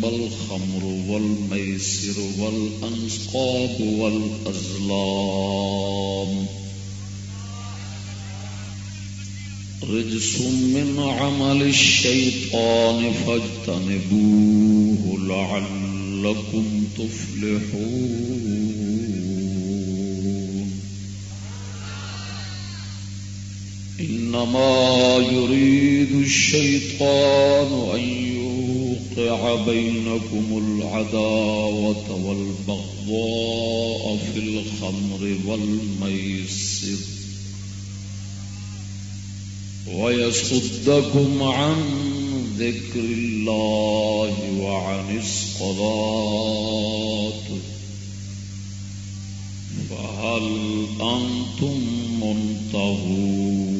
إنما الخمر والميسر والأنصاب والأزلام. رجس من عمل الشيطان فاجتنبوه لعلكم تفلحون. إنما يريد الشيطان أن يوقع بينكم العداوة والبغضاء في الخمر والميسر ويصدكم عن ذكر الله وعن الصلاة فهل أنتم منتهون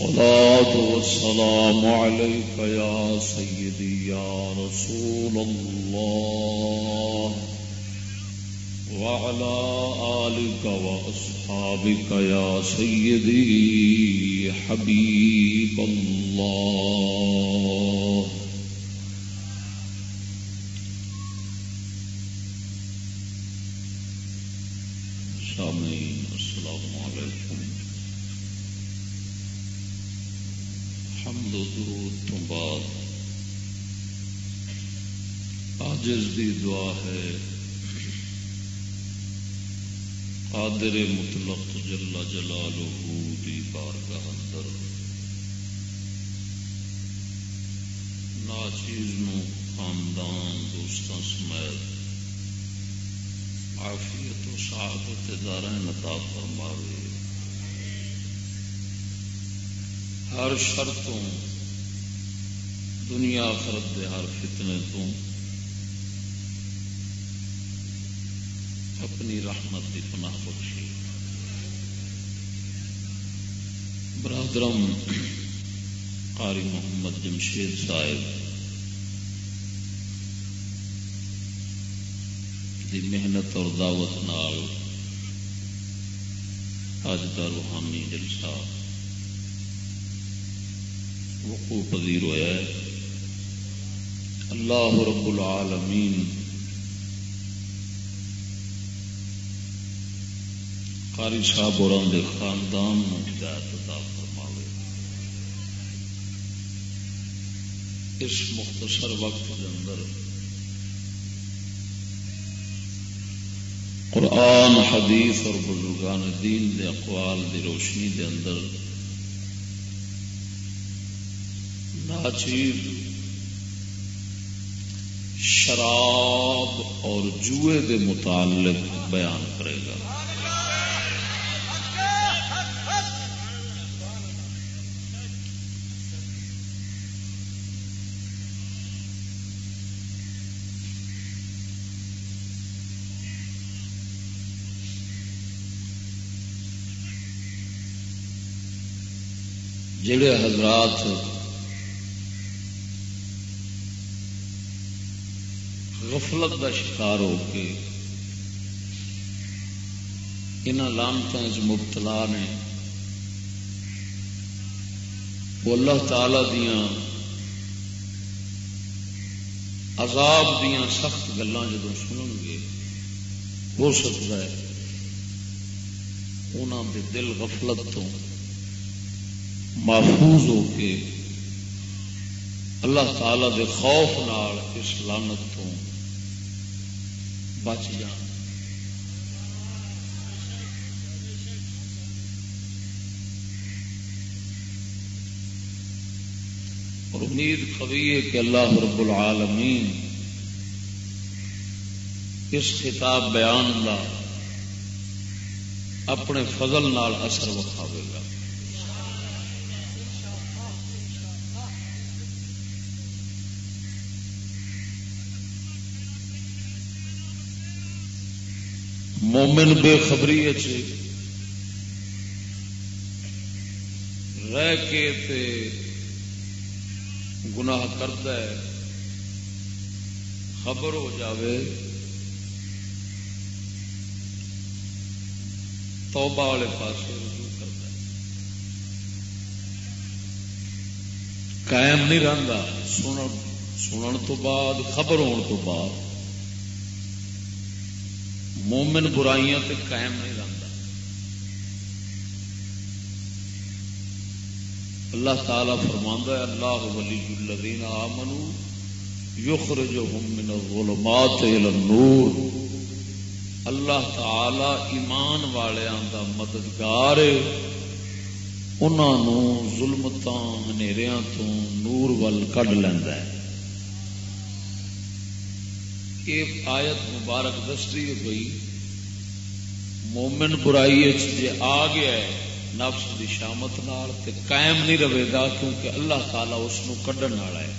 الصلاة والسلام عليك يا سيدي، يا رسول الله. وعلى آلك وأصحابك يا سيدي حبيب الله. حمد و درود تو بعد عاجز دی دعا ہے۔ قادر مطلق جل جلالہ دی بارگاہ اندر۔ ناچیز نو خاندان دوستاں سمیت عافیت و سعادت دارین عطا فرماوے۔ ہر شرطوں دنیا آخرت دے ہر فتنے تو اپنی رحمت کی پناہ بخشی۔ برادرم، قاری محمد جمشید صاحب دی محنت اور دعوت نال اج کا روحانی جلسہ وقوع پذیر ہوا ہے۔ اللہ رب العالمین قاری صاحب اور خاندان ہدایت عطا فرماوے۔ اس مختصر وقت کے اندر قرآن، حدیث اور بزرگان دین دے اقوال دی روشنی دے اندر ناچیر شراب اور جوئے دے متعلق بیان کرے گا۔ جڑے حضرات غفلت کا شکار ہو کے ان لانتوں مبتلا نے۔ وہ اللہ تعالی دیا عذاب دیا سخت گلان جدو سنن گے، ہو سکتا ہے انہوں دے دل غفلت تو محفوظ ہو کے اللہ تعالی دے خوف نال اس لانت تو بچ جان اور امید قوی ہے کہ اللہ رب العالمین اس خطاب بیان کا اپنے فضل نال اثر وکھاوے گا۔ مومن بے خبری جی۔ رہ کے تے گناہ کرتا ہے۔ خبر ہو جاوے۔ توبہ والے پاس رجوع کرتا ہے۔ قائم نہیں رہتا سنن تو بعد، خبر ہونے تو بعد۔ مومن برائیاں تے قائم نہیں رہتا اللہ تعالی فرما ہے، اللہ ولی الذین آمنوا یخرجهم من الظلمات الى النور۔ اللہ تعالی ایمان والوں دا مددگار انہوں ظلمتاں ہنیریاں تو نور ول کڈ لینا ہے۔ ایک آیت مبارک دستی ہوئی مومن برائی جی آ گیا ہے، نفس کی شامت نال تے قائم نہیں رہے گا کیونکہ اللہ تعالی اس کڈن والا ہے۔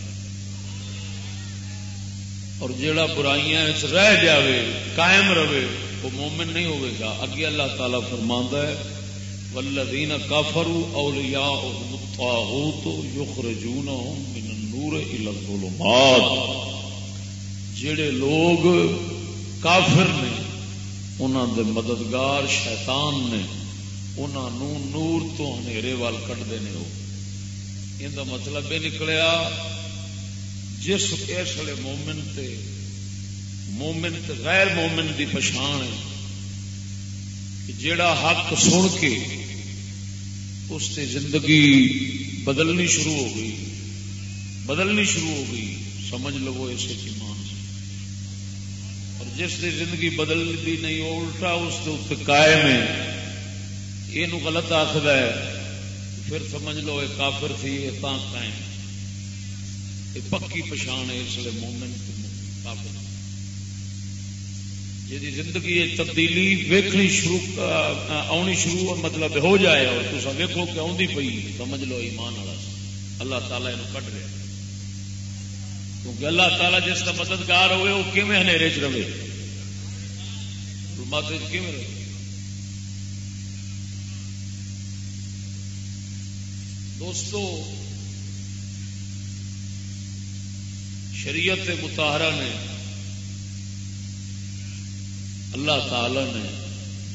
اور جیڑا برائیاں رہ جاوے، قائم رہے، وہ مومن نہیں ہوئے گا۔ اگے اللہ تعالی فرما ہے والذین کافروا اولیاءهم الطاغوت یخرجونهم من النور الى الظلمات۔ جڑے لوگ کافر نے انہوں دے مددگار شیطان نے انہوں نور تو وال کٹتے ہیں وہ یہ مطلب یہ نکلیا، جس اس ویلے مومن تے مومن تے غیر مومن دی پچھان ہے جڑا حق سن کے اس سے زندگی بدلنی شروع ہو گئی، بدلنی شروع ہو گئی، سمجھ لو اسے ایمان جس کی زندگی بدلتی نہیں، وہ الٹا اس کے اتنے قائم ہے۔ یہ غلط آخر ہے۔ پھر سمجھ لو، یہ کافر تھی، یہ تا قائم یہ پکی پچھان ہے، اس لیے مومن کافر جی زندگی تبدیلی ویکنی شروع، آنی شروع مطلب ہو جائے اور تصا ویکو کہ آدھی پی سمجھ لو ایمان والا۔ اللہ تعالیٰ یہ کٹ رہا کیونکہ اللہ تعالیٰ جس کا مددگار ہوئے، وہ کیون چ رہے؟ مت رہے دوستو، شریعت متحرہ نے، اللہ تعالی نے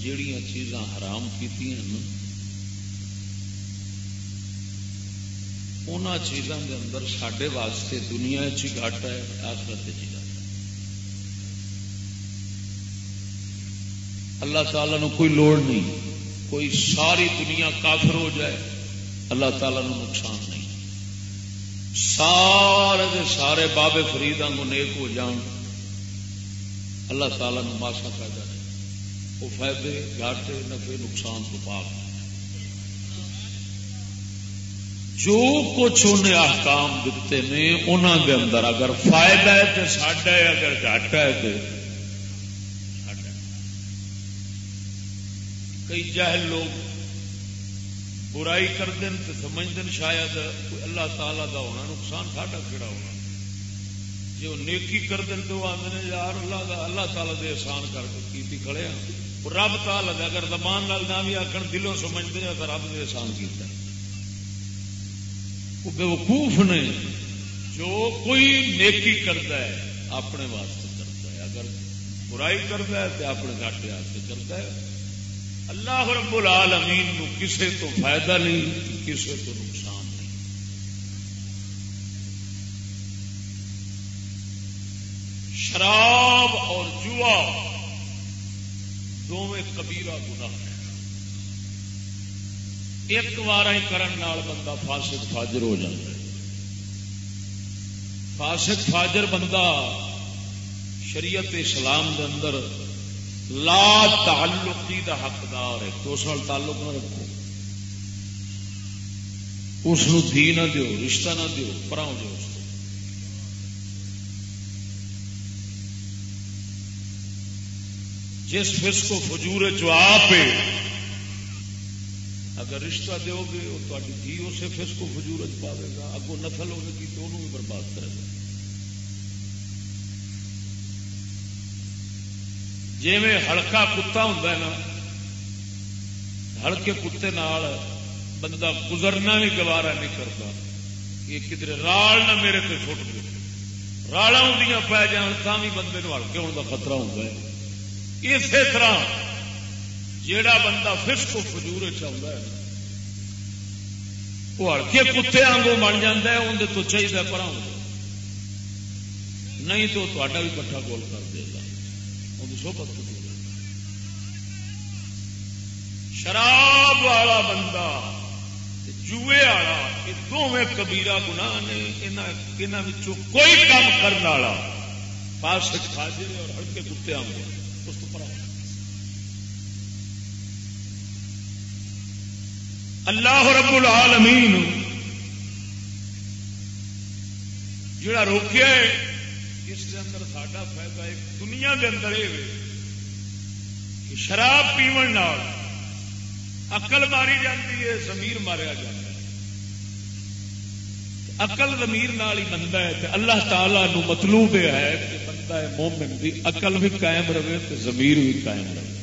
جڑیاں چیزاں حرام کی ان چیزوں کے اندر سڈے واسطے دنیا چ گھٹ ہے، آخرت چیز اللہ تعالیٰ نو کوئی لوڑ نہیں، کوئی ساری دنیا کافر ہو جائے، اللہ تعالیٰ نو نقصان نہیں۔ سارے دے سارے بابے فرید کو نیک ہو جان اللہ تعالیٰ نو ماسا فائدہ نہیں۔ وہ فائدے گاٹے نفے نقصان تو پاک۔ جو کچھ انہیں احکام دیتے نے انہوں دے اندر اگر فائدہ ہے تو ساڈا ہے، اگر گھٹ ہے تو کئی جہل لوگ برائی کرتے ہیں تو سمجھتے ہیں شاید کوئی اللہ تعالی دا ہونا، نقصان ساڈا کہڑا ہونا۔ جی وہ نیکی کرتے ہیں تو وہ آدھے یار اللہ دا، اللہ تعالی دے احسان کر کے کی کھڑے ہیں رب تعالی دے، اگر زبان نال نہ بھی آخر دلوں سمجھتے ہیں تو رب نے احسان کیتا ہے۔ وہ بے وقوف نے جو کوئی نیکی کرتا ہے، اپنے واسطے کرتا ہے۔ اگر برائی کرتا ہے، تو اپنے گاٹے واسطے کرتا ہے۔ اللہ رب العالمین نو کسے تو فائدہ نہیں، کسے تو نقصان نہیں۔ شراب اور جوا دونوں کبیرہ گناہ ہے ایک بار ہی کرن بندہ فاسق فاجر ہو جاتا ہے۔ فاسق فاجر بندہ شریعت اسلام دے اندر لا تعلقی دا حقدار ہے۔ تو اس تعلق نہ رکھو۔ اس دھی نہ دیو، رشتہ نہ دیو پراؤ جو اس کو۔ جس فس کو فجور جو آپ اگر رشتہ دو گے، وہ تاری اسے فس کو فجور چ پاوے گا۔ اگو نسل ہوگی تو انہوں بھی برباد کرے گا۔ جی میں ہلکا کتا ہوں نا ہلکے کتے نال بندہ گزرنا بھی گوارا نہیں کرتا۔ یہ کدھر رال نہ میرے کو چھوٹ دے۔ رالا ہوں پی جان بھی بندے ہلکے ہونے کا خطرہ ہوتا ہے۔ اسی طرح جیڑا بندہ فس کو فجور چاہتا ہے وہ ہلکے کتے آنگوں بن جا اندر تو چاہیے پر نہیں تو تا بھی کٹھا گول کر۔ دے گا شراب والا بندہ جوئے والا، یہ دونوں کبیرا گنا نے کوئی کام کرنے والا۔ پاس حاضر اور ہلکے کتے آؤں اس کو پڑا اللہ رب العالمین، جڑا روکیا جس کے اندر ساڈا فائدہ ایک دنیا کے اندر یہ شراب پیو اقل ماری جاتی ہے زمیر ماریا جا اقل زمیر نال ہی بندہ ہے اللہ تعالی نو مطلوب ہے کہ بندہ ہے مومن کی اقل بھی قائم رہے تو زمیر بھی قائم رہے۔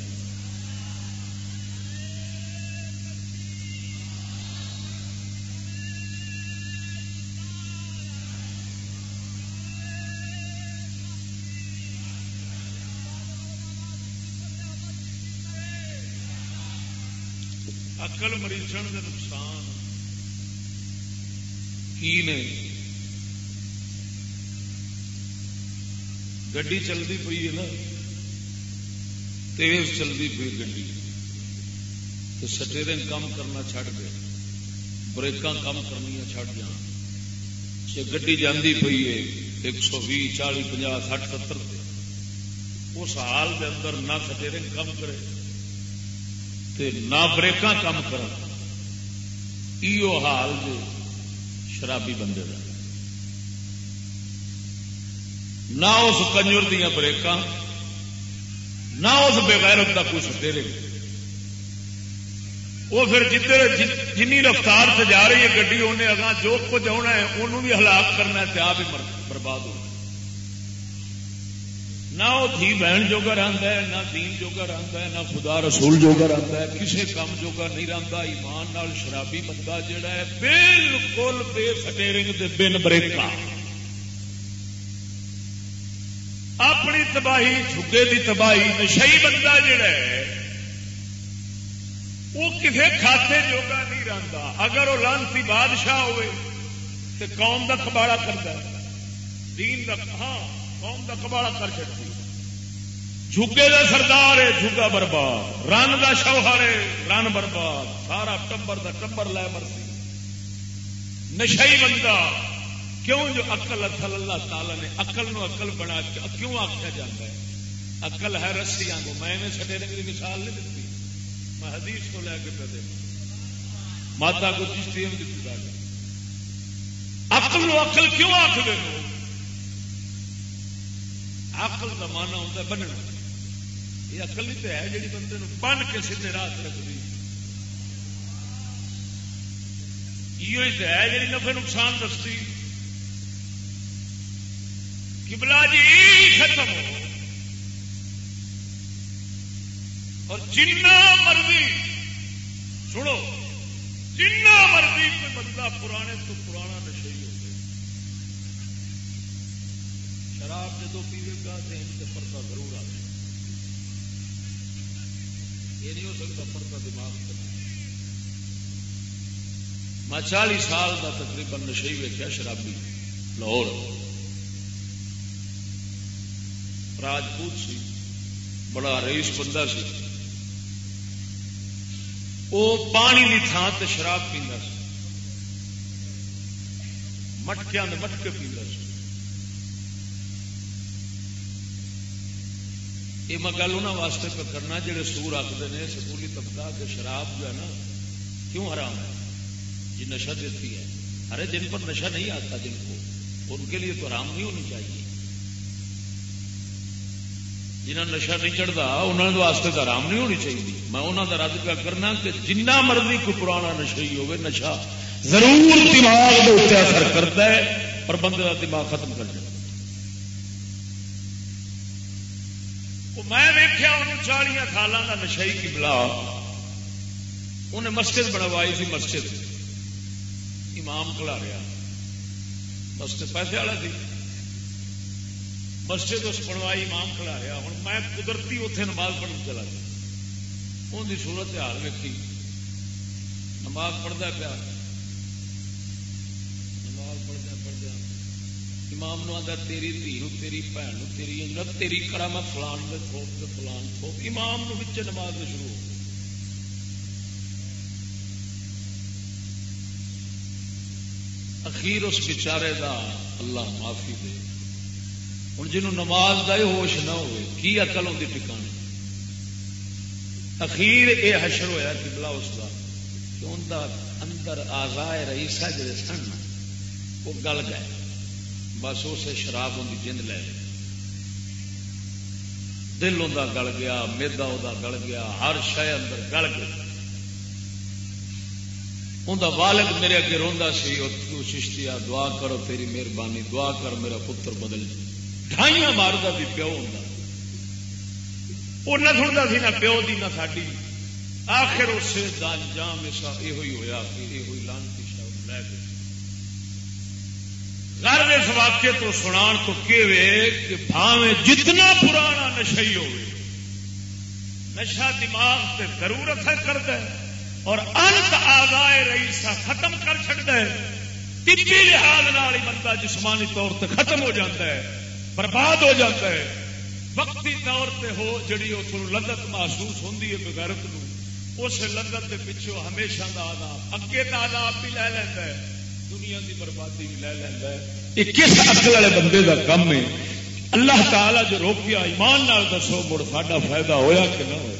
اکل مریضن کے نقصان۔ کی نے؟ گی چلتی پی ہے نا۔ تیز چلتی پی گی تو سٹیرنگ کم کرنا چڈ گئے بریکاں کم کرنی چڈ جان جی گی جاندی پی ہے، ایک سو بھی چالی پناہ سٹھ، ستر اس حال کے اندر نہ سٹیرنگ کم کرے۔ نہ بریکاں کم کر حال جو شرابی بندے کا نہ اس کنجر دیا بریکاں، نہ اس بغیرت کا کچھ دے رہے۔ وہ پھر جدھر جن رفتار سے جا رہی ہے گی انہیں اگاں جو کچھ آنا ہے انہوں بھی ہلاک کرنا ہے آپ ہی برباد ہونا نہ وہ دھی بہن جوگا رہتا ہے، نہ دین جوگا رہتا ہے، نہ خدا رسول جوگا رہتا ہے کسی کام جوگا نہیں رہتا ایمان نال شرابی بندہ جڑا ہے، بالکل بے سٹیرنگ بن بریکا۔ اپنی تباہی جھگے دی تباہی، نشئی بندہ جڑا ہے، وہ کسی کھاتے جوگا نہیں رہتا اگر وہ لانسی بادشاہ ہوئے تو قوم کا کباڑا کرتا دین کا ہاں قوم کا کباڑا کر چکتی جھگے کا سردار ہے جھگا برباد۔ رن کا شوہر ہے، رن برباد۔ سارا ٹبر کا ٹبر لے مرسی۔ نشئی بندہ۔ کیوں جو اقل اصل اللہ تعالی نے اقل نو اقل بنا کیوں آخیا جاتا ہے؟ اقل ہے رسیاں کو میں نے سٹے رنگ کی مثال نہیں دیتی میں حدیث کو لے کے پہ دے ماتا کو چشتی دیتی اقل اقل کیوں آخ دے اقل کا مانا ہوتا ہے بننا۔ یہ اقل ہی تو ہے جی بندے بن کے سیدھے رات رکھتی یہ ہے جی نفے نقصان دستی۔ کبلا جی ختم ہو۔ اور جنا مرضی، سنو جنا مرضی کوئی بندہ پرانے تو پرانا نشے ہی ہو شراب جدو پیے گا تو ان سے پردہ ضرور آ جائے۔ یہ نہیں ہو سکتا پردہ دماغ میں چالیس سال کا تقریباً نشے ویکیا شرابی لاہور۔ راجپوت سی، بڑا رئیس بندہ سی۔ وہ پانی کی تھان سے شراب پیندا سی۔ مٹکیا مٹکے پیندا سی۔ یہ میں گل انہوں واسطے پہ کرنا جہے سور آخر نے، سکولی طبقہ کہ شراب جو ہے نا، کیوں حرام ہے؟ جی نشہ دیتی ہے۔ ارے، جن پر نشہ نہیں آتا، جن کو، ان کے لیے تو آرام نہیں ہونی چاہیے۔ جنہیں نشا نہیں چڑھتا انہوں واسطے تو آرام نہیں ہونی چاہیے۔ میں انہوں کا رد کیا کرنا کہ جنہ مرضی کوئی پرانا نشا ہی ہوگی نشا ضرور دماغ اثر کرتا ہے اور بندے کا دماغ ختم کر جائے چالیا کا نشائی کی بلا انہیں مسجد بنوائی تھی مسجد۔ امام کلا رہا مسجد پیسے والا تھی مسجد اس بنوائی، امام کھڑا رہا ہوں میں قدرتی اتنے نماز پڑھنے چلا گیا۔ ان کی صورت حال ویکھی۔ نماز پڑھتا پیا۔ امام نو آتا تیری دھی تیری بھن تیری انگت تیری کرا میں فلان میں تھوپ فلان تھوپ امام نو بچے نماز شروع ہو اخیر اس بچارے دا اللہ معافی دے ہوں جنہوں نماز کا ہوش نہ ہوئے کی اقل ہوتی ٹکانی اخیر یہ حشر ہوا کبلا اس کا کہ ان اندر آزائے رئیسا جڑے سن وہ گل گئے بس اسے شراب ان کی جند لے۔ دل ان گل گیا، میدا وہ گل گیا، ہر شہ اندر گل گیا انہیں والد میرے اگے روا سی ششتیا دعا کرو تیری مہربانی، دعا کر میرا پتر بدل۔ جائے ڈھائیاں مارتا بھی پیو ہوں وہ نہ سنتا سی، نہ پیو دی، نہ ساڈی۔ آخر اسے جام ایسا یہ ہوا کہ یہ گھر اس واقعے تو سنا تو کہ بھاوے جتنا پرانا نشا ہی ہوئے نشا دماغ سے ضرورت ہے کرتا ہے اور انت آگائے رئیسا ختم کر چڑتا ہے۔ طبی لحاظ بندہ جسمانی طور سے ختم ہو جاتا ہے، برباد ہو جاتا ہے۔ وقتی طور پہ ہو جڑی اس لذت محسوس ہوتی ہے بغیرت اس لذت کے پچھو ہمیشہ کا آداب، اگے کا آداب بھی لے لینا ہے۔ دنیا کی بربادی بھی لے لینا ہے۔ یہ کس اکل والے بندے کا کم ہے؟ اللہ تعالی جو روکیا ایمان نال دسو، مڑ ساڈا فائدہ ہویا کہ نہ ہوا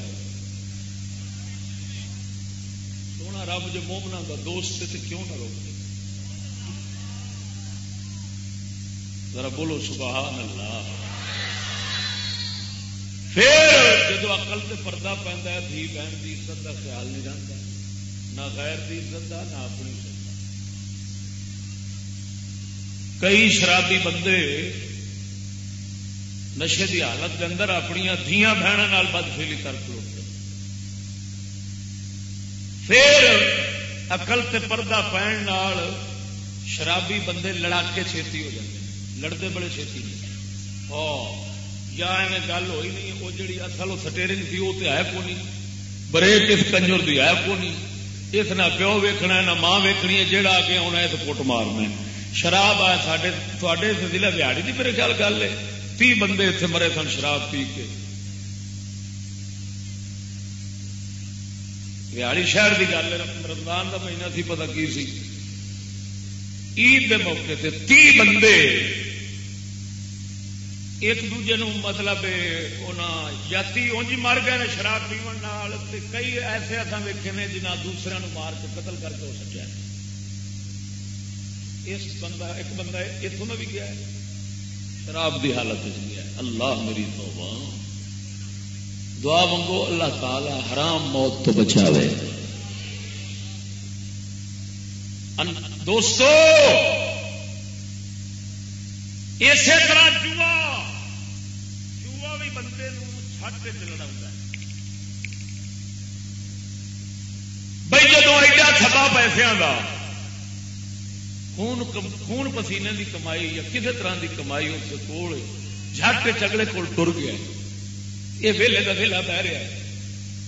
سونا رب جو مومنا کا دوست تو کیوں نہ روکتے ذرا بولو سبحان اللہ۔ پھر جب اقل سے پردہ پہنتا ہے، دھی بہن کی عزت کا خیال نہیں رہتا نہ غیر کی عزت کا نہ اپنی کئی شرابی بندے نشے کی حالت کے اندر اپنی دیا بہنوں بد فیلی کر کلوتے پھر اقل پردہ پہن شرابی بندے لڑا کے چھیتی ہو جاتے لڑتے بڑے چھتی ہاں، یا ایویں گل ہوئی نہیں، وہ جی اصل سٹیرنگ تھی، وہ تو ہے کونی بریک اس کنجر کی ہے کونی اس نہ پیو ویکنا نہ ماں ویکنی ہے جہاں آ کے آنا اس کٹ مارنا شراب آ سڈے تے ضلع بہاڑی کی میرے خیال گل ہے۔ تی بندے اتنے مرے سن شراب پی کے۔ بہاڑی شہر کی گل ہے، رمضان کا مہینہ سی پتا کی سی؟ عید کے موقع تے تی بندے ایک دوجے مطلب جاتی اونج مر گئے شراب پیو کئی ایسے اصل ویکے نے جنہ دوسرے مار کے قتل کر کے ہو سکیا۔ اس بندہ ایک بندہ اتوں میں بھی گیا ہے۔ شراب کی حالت گیا اللہ میری توبہ۔ دعا منگو اللہ تعالی حرام موت تو بچاوے۔ دوستو! اسی طرح جوا۔ جوا بھی بندے چھٹ کے چلنا ہوتا ہے۔ بھائی جدو ایڈا تھبا پیسوں کا خون خون پسینے کی کمائی یا کسی طرح کی کمائی اس کول جھٹ چگڑے کول ٹر گیا یہ ویلے کا ویلا بہ رہا ہے۔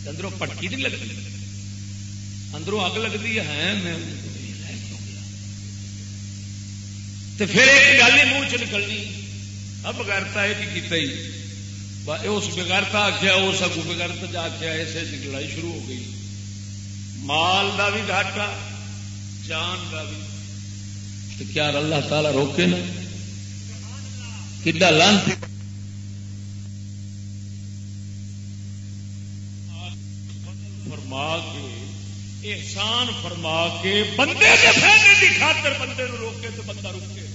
اندروں پٹکی نہیں لگتی۔ اندروں اگ لگتی ہے ہاں، میں تو پھر ایک گل ہی منہ چ نکلنی۔ اب بغیرتا یہ کیتا ہی۔ اس بغیرتا آخیا اس اگو بغیرتا جا آخیا اسے لڑائی شروع ہو گئی۔ مال کا بھی گھاٹا، جان کا بھی تو کیا اللہ تعالی روکے نا؟ کڈا لانتی فرما کے، احسان فرما کے بندے کے فائدے کی خاطر بندے نو روکے تو بندہ روکے۔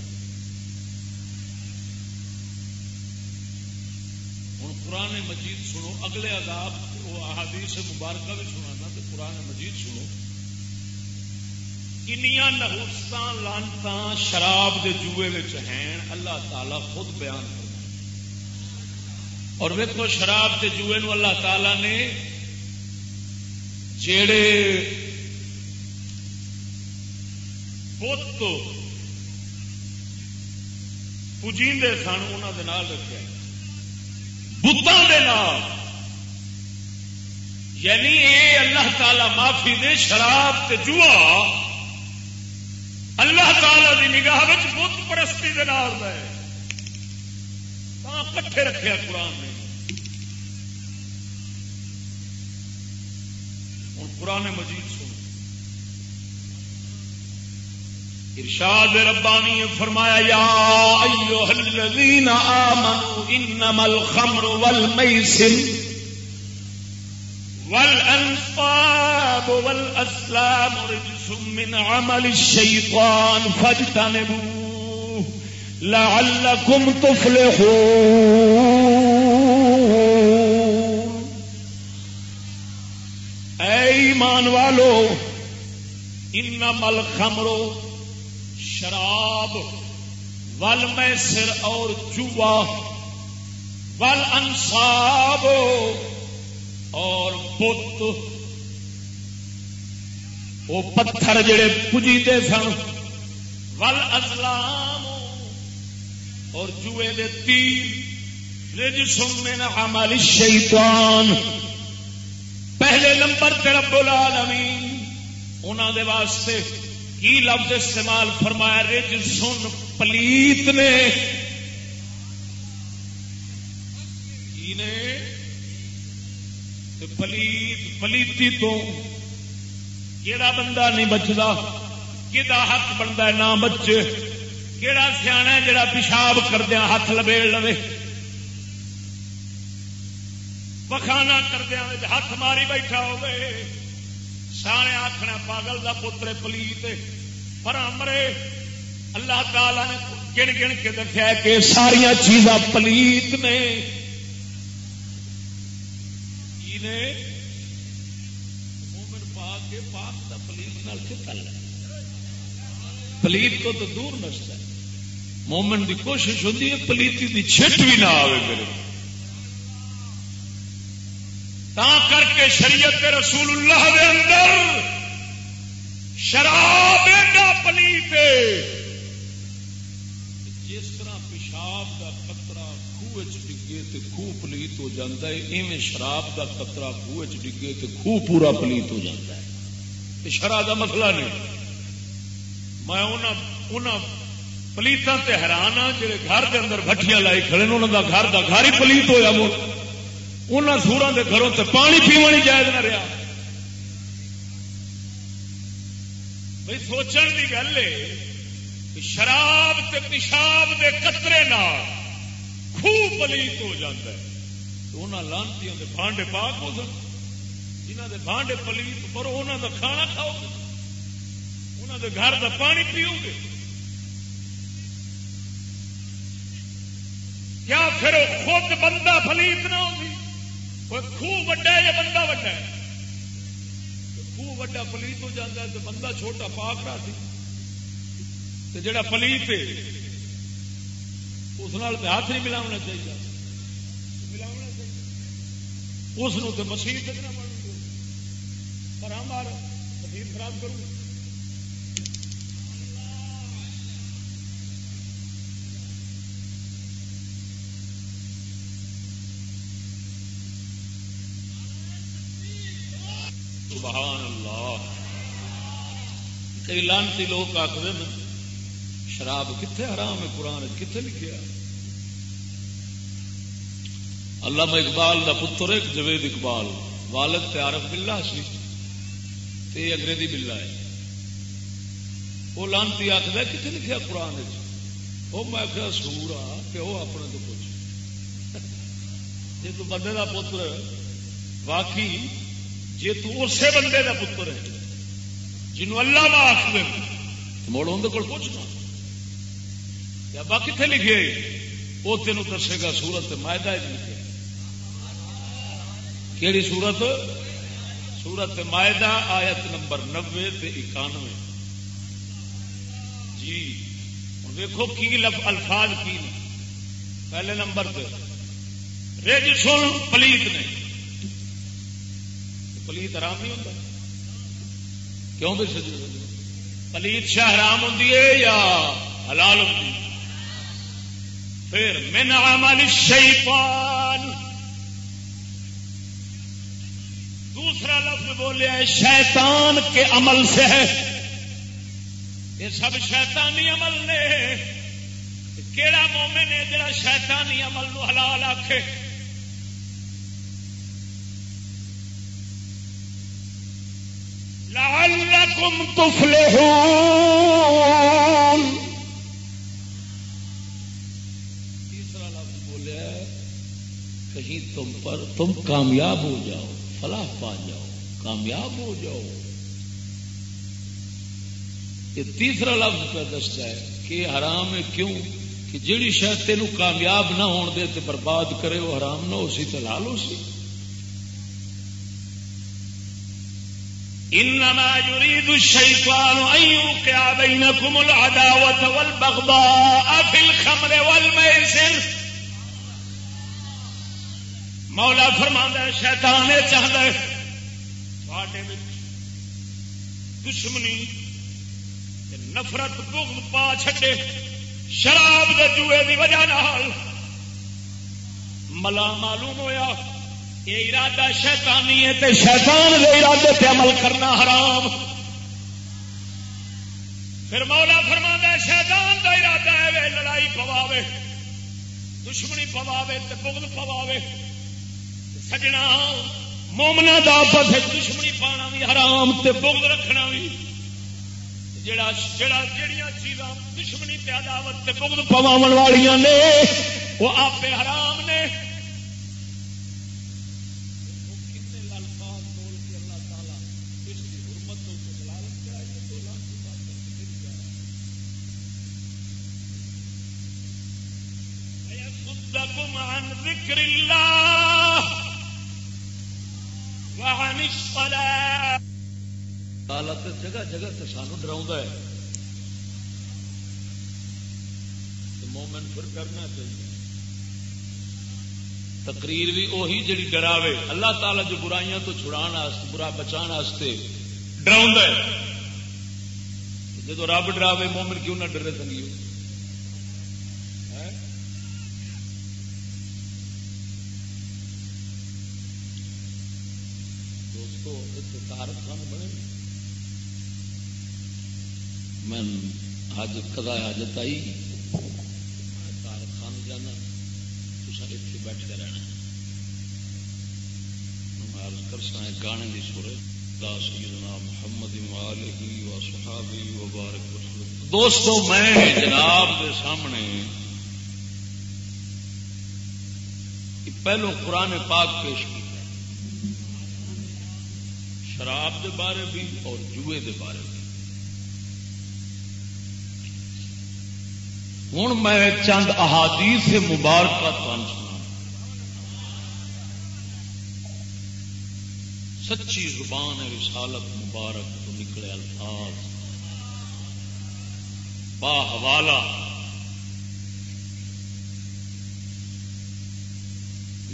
ہوں پرانے مجید سنو، اگلے عذاب، وہ احادیث مبارکہ بھی سنانا، تو پرانے مجید سنو۔ کنیا نہوست لانتا شراب کے جوئے ہیں، اللہ تعالی خود بیان کر اور ویکو شراب کے جوئے نو اللہ تعالی نے جڑے بت پجیندے سن انہوں رکھے۔ بتان یعنی اے اللہ تعالی معافی دے، شراب تے جوا اللہ تعالی دی نگاہ بت پرستی کے نام ہے کٹھے رکھے قرآن نے۔ ہوں پرانے مجید سن۔ ارشاد ربانی فرمایا، یا ایوہ الذین آمنوا، انما الخمر والمیسر۔ والأنصاب والأسلام رجس من عمل الشيطان فاجتنبوه لعلكم تفلحون۔ اے ایمان والو، انما الخمر شراب والمیسر اور جوا والانصاب اور بت وہ پتھر جڑے پجیتے سن۔ ول ازلام اور جوئے دے تیر۔ رج سمن عمل شیطان پہلے نمبر تے رب العالمین۔ انہوں دے واسطے کی لفظ استعمال فرمایا؟ رج سن پلیت نے؟ پلیت پلیتی تو کہڑا بندہ نہیں بچتا کہ حق بنتا ہے نہ بچے کہڑا سیا جڑا پیشاب کردیا ہاتھ لبیڑ لو پخانا کردیا ہاتھ ماری بیٹھا ہو سارے آخنا پاگل کا پوتر پلیت پر امرے اللہ تعالی نے گن گن کے دسیا کہ ساریا چیزاں پلیت نے نے مومن پا کے پاک کا پلیت نال کتنا پلیت کو تو دور نستا ہے۔ مومن کی کوشش ہوتی ہے پلیتی کی چھٹ بھی نہ آئے میرے۔ تا کر کے شریعت رسول اللہ دے اندر شراب پلیت جس طرح پیشاب کا خطرہ خوہ پلیت ہو جاتا ہے، ایویں شراب کا قطرہ خوہ ڈگے تو خوہ پورا پلیت ہو جاتا ہے۔ یہ شراب کا مسئلہ نہیں۔ میں پلیتوں سے حیران ہاں جہے گھر کے اندر بٹیاں لائی کھڑے انہوں کا گھر کا گھر ہی پلیت ہوا مڑ ان سورا کے گھروں سے پانی پیوا جائز نہ رہا بھائی سوچن کی گل ہے شراب تے پیشاب کے قطرے نال خوب پلیت ہو جاتا ہے۔ تو انہوں لانتی بانڈے پاک ہو سن۔ جنہ کے بانڈے پلیت پر انہوں کا کھانا کھاؤ گے۔ انہوں کے گھر کا پانی پیو گے۔ کیا پھر وہ خود بندہ پلیت نہ ہوگی خوہ وڈا ہے یا بندہ وڈا ہے؟ خوہ وڈا پلیت ہو جاتا ہے تو بندہ چھوٹا پاک رہا سی۔ جڑا پلیت ہے اس ہاتھ نہیں ملاونا چاہیے۔ ملاونا چاہیے۔ اس تو مسیح کتنا پر ہمارا مسیح خراب کروں سبحان اللہ۔ کئی لانتی لوگ آخر شراب کتنے حرام ہے؟ قرآن کتنے لکھا علامہ اقبال کا پتر ایک جوید اقبال، والد تیارف بلا سی۔ تے انگریزی بلا ہے۔ وہ لانتی آخر کتنے لکھا قرآن وہ میں کیا سور آ پیو اپنے تو کچھ جی تو بندے کا پتر، واقعی جی تسے بندے کا پتر ہے جنوب اللہ آخر مڑ اندر کو پوچھنا۔ باقی کتنے لکھے وہ تین دسے گا سورت مائدہ لکھے کہڑی سورت؟ سورت مائدہ آیت نمبر نبے اکانوے۔ جی ہوں دیکھو کی الفاظ کی نے۔ پہلے نمبر پہ رج سن پلیت نے۔ پلیت آرام نہیں ہوتا کیوں بھی پلیت شاہ حرام ہوں یا حلال ہوں پھر من عمل الشیطان. دوسرا لفظ بولے شیطان کے عمل سے ہے. یہ سب شیطانی عمل نے. کہڑا مومن ہے جڑا شیطانی عمل نو حلال آکھے؟ لعلکم تفلحون. کہیں تم پر تم کامیاب ہو جاؤ، فلاح پا جاؤ، کامیاب ہو جاؤ۔ یہ تیسرا لفظ پہ دستا ہے کہ حرام ہے کیوں؟ کہ جیڑی شاید تین کامیاب نہ ہون دے تے برباد کرے، وہ حرام نہ ہو سی تو لال ہو سی۔ انما يريد الشيطان ان يوقع بينكم العداوه والبغضاء في الخمر والميسر مولا فرماندا ہے، شیطان یہ چاہتا ہے تھوڑے دشمنی نفرت بغض پا چھڈے، شراب دے جوئے دی وجہ نال ملا معلوم ہویا، یہ ارادہ شیطانی ہے تے شیطان دے ارادے تے عمل کرنا حرام۔ پھر مولا فرما شیطان دا ارادہ ہے وے لڑائی پواوے، دشمنی پواوے تے بغض پواوے۔ سجنا مومنا دا آپس دشمنی پانا بھی حرام تے بغض رکھنا بھی جڑا جڑا جڑیاں چیزاں دشمنی تے عداوت تے بغض پواون والیاں نے وہ آپ حرام نے عن ذكر وعن الصلاة حالت جگہ جگہ سے سانو ڈرا ہے۔ مومن پھر کرنا چاہیے۔ تقریر بھی وہی جڑی ڈراوے۔ اللہ تعالی جو برائیاں تو چھڑا برا بچا ڈرا جب رب ڈراوے، مومن کیوں نہ ڈرے سنگیو بنے۔ میں حج کدا حاجت آئی۔ تارک خان جانا۔ اتنے بیٹھ کے رہنا۔ کر سائیں گانے کی سورت سیدنا محمد و صحابی دوستو، میں جناب دے سامنے پہلو قرآن پاک پیش کیا شراب دے بارے بھی اور جوئے دے بارے بھی۔ ہوں میں چند احادیث مبارکہ تن سنا سچی زبان ہے، رسالت مبارک تو نکلے الفاظ۔ با حوالہ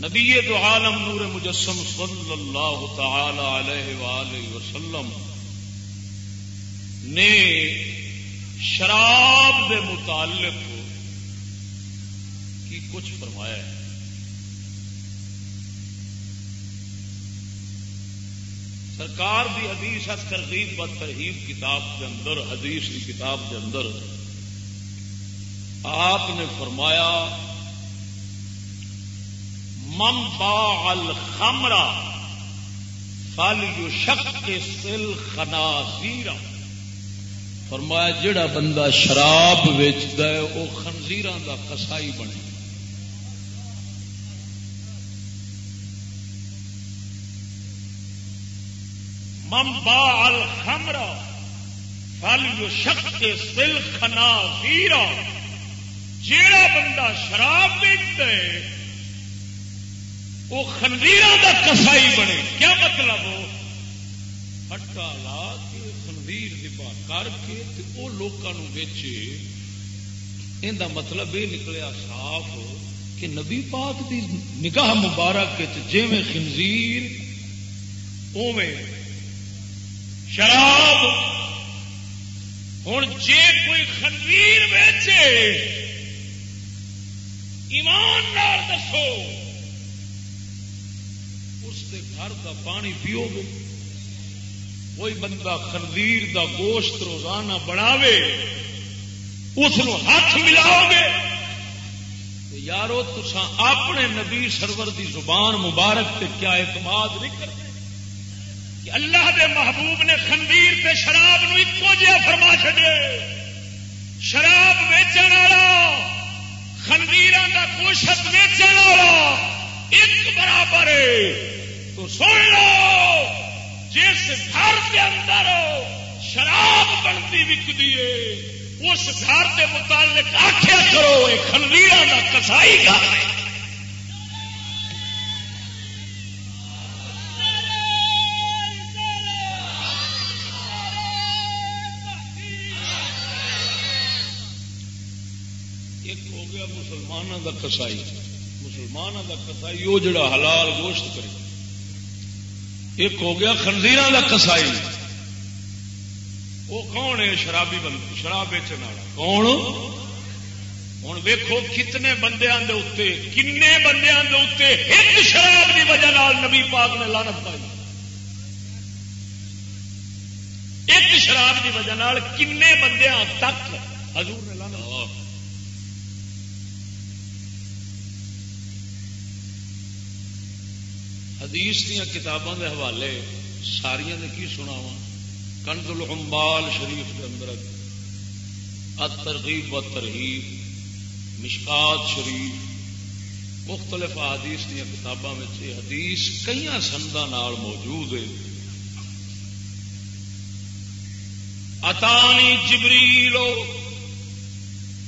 نبی دو عالم نور مجسم صلی اللہ تعالی علیہ وآلہ وسلم نے شراب دے متعلق کی کچھ فرمایا ہے۔ سرکار دی حدیث ہے ترغیب و ترہیب کتاب کے اندر، حدیث کی کتاب کے اندر آپ نے فرمایا من با الخمرا فل یو شک سل فرمایا جڑا بندہ شراب ویچتا ہے وہ خنزیران دا کسائی بنے۔ من با الخمرا فل یو شک سل جیڑا بندہ شراب بیچتا ہے وہ خنزیر کا کسائی بنے. کیا مطلب وہ؟ ہٹا لا کے خنزیر دبا کر کے وہ لوگوں بیچے یہ مطلب یہ نکلیا صاف کہ نبی پاک دی نگاہ مبارک جی میں خنزیر اوے شراب. ہوں جے کوئی خنزیر بیچے ایماندار دسو. اس گھر کا پانی پیو گے کوئی بندہ خنزیر دا گوشت روزانہ بناوے، اس ہاتھ ملاؤ گے یارو تسا اپنے نبی سرور دی زبان مبارک تے کیا اعتماد نہیں کرتے؟ کہ اللہ دے محبوب نے خنزیر تے شراب نو ایکو جہا فرما چڈے شراب ویچن والا خنزیر کا گوشت ویچن والا، ایک برابر ہے۔ تو سن لو، جس گھر کے اندر شراب بنتی وکتی ہے، اس گھر کے متعلق آخیا کرو خنزیر کا کسائی گھر ہے مسلمانوں کا کسائی مسلمانوں کا کسائی وہ جڑا حلال گوشت کرے۔ ایک ہو گیا خنزیر کا کسائی وہ کون ہے شرابی بند شراب بیچنے والا۔ کون؟ ہوں ویکو کتنے بندیا کن بندیا ایک شراب کی وجہ نبی پاک نے لانت پائی۔ ایک شراب کی وجہ کن بندیا تک حضور نے حدیث دیا کتابوں کے حوالے ساریا نے کی سنا وا کنز الحمبال شریف کے اندر ترغیب و ترغیب مشکات شریف، مختلف حدیث دیا کتابوں میں حدیث کئی سندا موجود ہے۔ اتانی جبریلو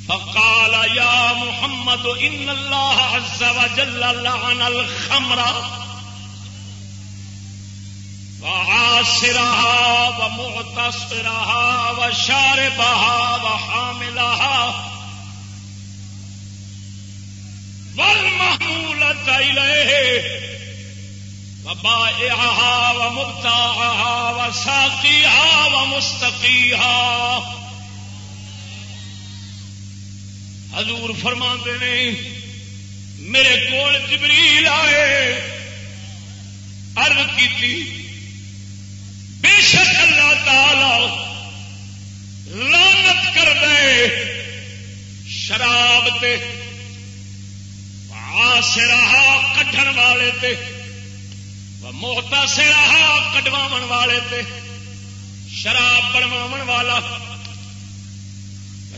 فقال یا محمد، ان اللہ عز وجل لعن الخمرہ وعاصرها ومغتصرها وشاربها وحاملها والمحمولة إليه وبائعها ومبتاعها وساقيها ومستقيها حضور فرما نے، میرے کول جبریل آئے، عرض کی تھی بے شک اللہ تعالی لانت کر دے شراب تے سے رہا کٹن والے تے موہتا سے رہا کٹوا والے تے، شراب بنوا والا،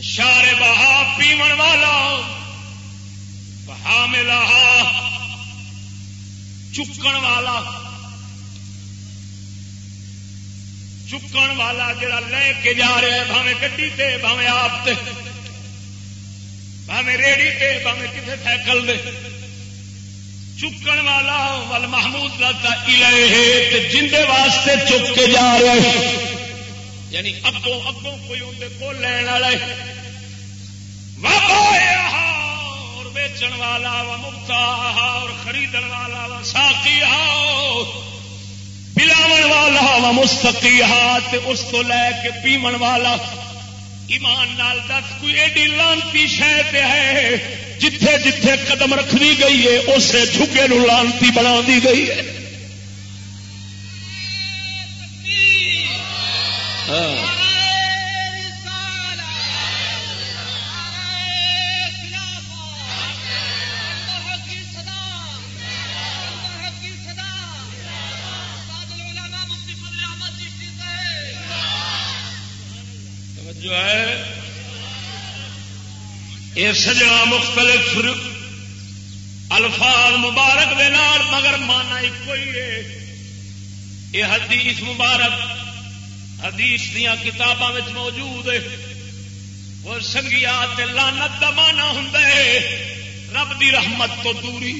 شارے بہا پیو والا بہا ملا چکن والا۔ چکن والا جڑا لے کے جا رہا ہے بھاوے گی تے بھاوے آپ تے بھاوے ریڑی دے بھاوے کسی سائیکل دے چکن والا ول محمود لاتا جندے واسطے چک کے جا رہے یعنی اگوں اگوں کوئی اندر کو لین والا اور بیچن والا و مکتا اور خریدن والا و ساقی پلاو والا و مستقی اس کو لے کے پیمن والا ایمان نال دس کوئی ایڈی لانتی شہ ہے جتھے جتھے قدم رکھنی گئی ہے، اسے جھکے نو لانتی بنا دی گئی ہے۔ ہاں۔ یہ سجنا مختلف الفاظ مبارک دے نال، مگر مانا ایک ہی ہے یہ حدیث مبارک، حدیث دیا کتاباں موجود ہے۔ اور سنگیا لانت کا مانا ہوں رب دی رحمت تو دوری۔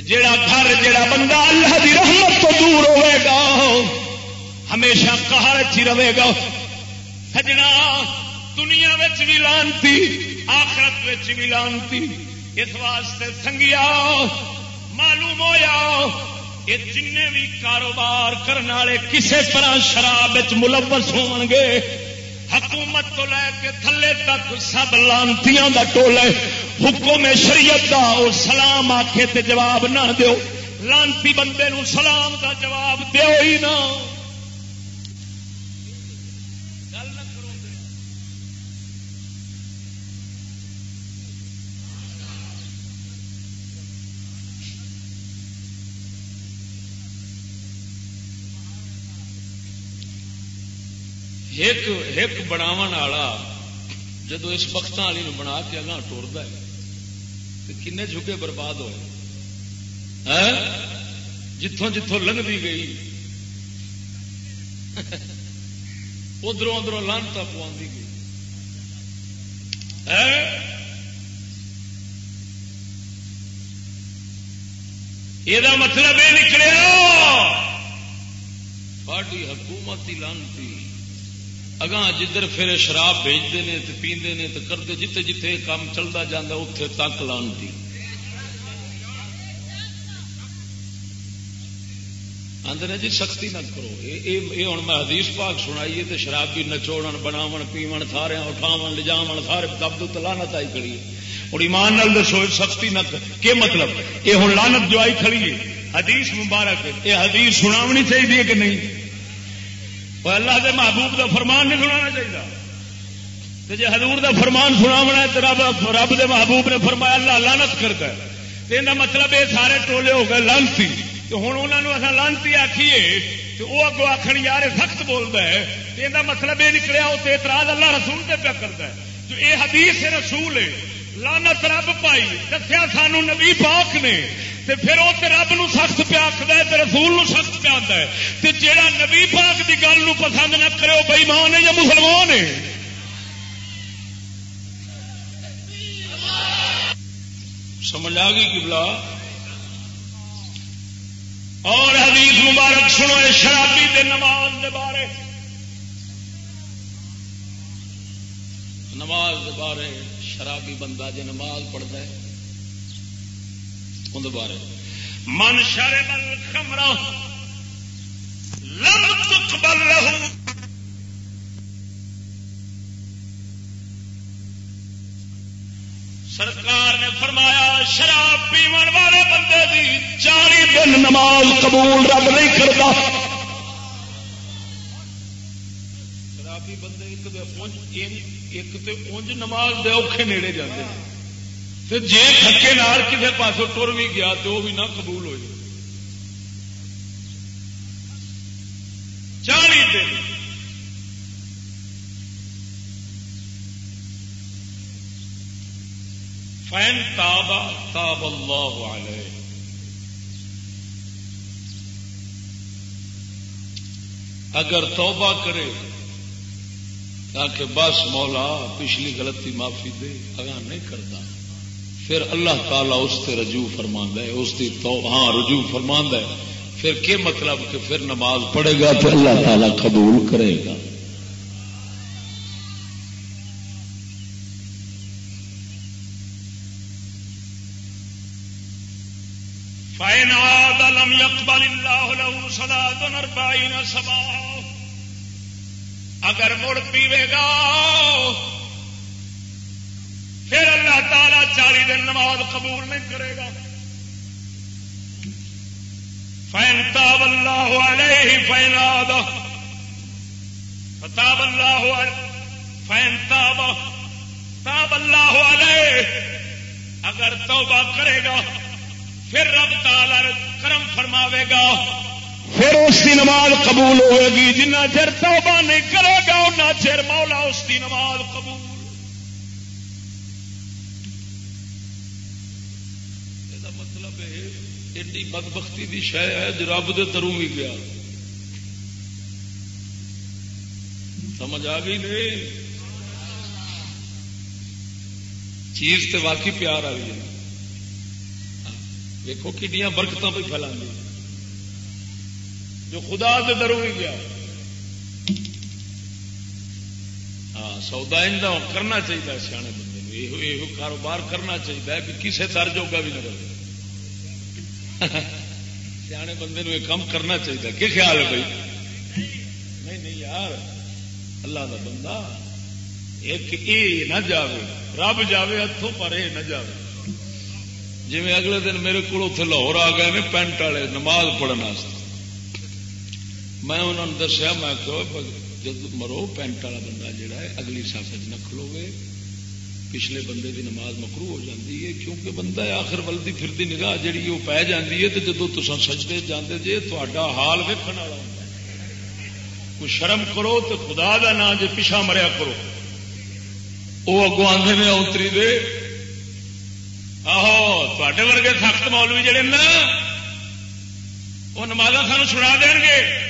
جیڑا گھر، جیڑا بندہ اللہ دی رحمت تو دور ہوئے گا، ہمیشہ کہار چی رہے گا۔ سجنا، دنیا بھی لانتی۔ آخرت بھی لانتی، اس واسطے سنگیا معلوم ہوا یہ جن بھی کاروبار کرنے والے کسی طرح شراب ملوث ہو گے، حکومت تو لے کے تھلے تک سب لانتی کا ٹول ہے۔ حکم شریعت کا اور سلام آخے تے جواب نہ دیو۔ لانتی بندے نو سلام کا جواب دیو ہی نہ۔ ایک بناو جدو اس وقت والی بنا کے اگاں ٹورد کنے جھکے برباد ہوئے؟ ہاں؟ جتوں جتوں لنگتی گئی۔ ادھر ادھر لانتا پوا گئی۔ ہاں؟ یہ مطلب یہ نکلیا۔ حکومت ہی لانتی۔ اگاں جدھر پھر شراب بھیجتے ہیں تو پیندے نے تو کرتے جتنے جتنے کام چلتا جاتا اتے تک لانتی۔ آدھے جی سختی نہ کرو۔ یہ ہوں میں حدیث پاک سنائیے تو شرابی نچوڑ بناو پیو سارے اٹھاو لجاو سارے دب دت لانت آئی کھڑی ہوں ایمان نال دسو سختی نہ کہ مطلب؟ یہ ہوں لانت جو آئی کھڑی ہے۔ حدیث مبارک یہ حدیث سناونی چاہیے کہ نہیں؟ اللہ دے محبوب دا فرمان نہیں سنا چاہیے جی حضور دا فرمان سنا تو رب رب دے محبوب نے فرمایا اللہ لانت کرتا ہے تو یہ مطلب یہ سارے ٹولے ہو گئے لانتی ہوں انہوں نے اصل لانتی آخیے تو وہ اگو آخر یار سخت بولتا ہے یہ مطلب یہ نکلیا اس اعتراض اللہ رسول سے پیا کرتا ہے جو یہ حدیث رسول ہے لانت رب پائی، دسیا سانو نبی پاک نے۔ تے پھر وہ رب نو سخت پیا آخر ہے رسول نو سخت پیا آتا ہے۔ تے جیڑا نبی پاک دی گل نو پسند نہ کرے وہ بئی مان ہے یا مسلمان ہے؟ سمجھ آ گئی کبلا اور حدیث مبارک سنو شرابی دے نماز دے بارے۔ نماز دے بارے۔ شرابی بندہ جی نماز پڑھتا ہے، اندر بارے۔ من شر بل لم تقبل له۔ سرکار نے فرمایا، شراب پیمن والے بندے دی چاری دن نماز قبول رب نہیں کرتا۔ شرابی بندے ایک ایک تو اونج نماز دے اوکھے نیڑے جاتے ہیں جی تھکے نال کسی پاسوں ٹر بھی گیا تو وہ بھی نہ قبول ہو جائے چالی دن فین تابا تاب اللہ علیہ اگر توبہ کرے کہ بس مولا پچھلی غلطی معافی دے اگاں نہیں کرتا۔ پھر اللہ تعالیٰ اس سے رجوع فرما ہے، اس کی تو ہاں رجوع فرما ہے۔ پھر کیا مطلب کہ پھر نماز پڑھے گا تو اللہ تعالیٰ قبول کرے گا؟ لم يقبل الله له صلاة أربعين سبا اگر مڑ پیوے گا، پھر اللہ تعالی چالی دن نماز قبول نہیں کرے گا۔ فین تاب اللہ علیہ فین آد اللہ فین تاب تاب اللہ علیہ اگر توبہ کرے گا، پھر رب تعالی کرم فرماوے گا۔ پھر اس کی نماز قبول ہوئے گی۔ جنہ چر توبہ نہیں کرے گا ان چر مولا اس کی نماز قبول۔ مطلب ایڈی بدبختی کی شہ ہے جو رب دے دروں بھی گیا سمجھ آ گئی نہیں چیز تو واقعی پیار آ گئی دیکھو کنیا برکت پہ پھیلا جو خدا سے درو ہی گیا ہاں سودا کرنا چاہیے سیانے بندے یہ کاروبار کرنا چاہیے کہ کسی تر جوگا بھی نہ رہے سیانے بندے یہ کام کرنا چاہیے۔ کہ خیال ہے بھائی؟ نہیں نہیں یار۔ اللہ کا بندہ ایک یہ نہ جاوے، رب جاوے ہاتھوں پر یہ نہ جاوے۔ جی اگلے دن میرے کو لاہور آ گئے پینٹ والے نماز پڑھنے میں انہوں نے دسیا، میں جب مرو پینٹ والا بندہ جہا ہے، اگلی سف نہ کھلوے پچھلے بندے کی نماز مکرو ہو جاتی ہے، کیونکہ بندہ آخر ولدی پھرتی نگاہ جی وہ پی جاتی ہے تو جدو تصا سجدے جانے جی تا حال ویکن والا کوئی شرم کرو تو خدا کا نام جی پیچھا مریا کرو۔ وہ اگو آدھے میں اتری دے آہو تے ورگے سخت مولوی جڑے نا وہ نماز سان چھڑا دین گے۔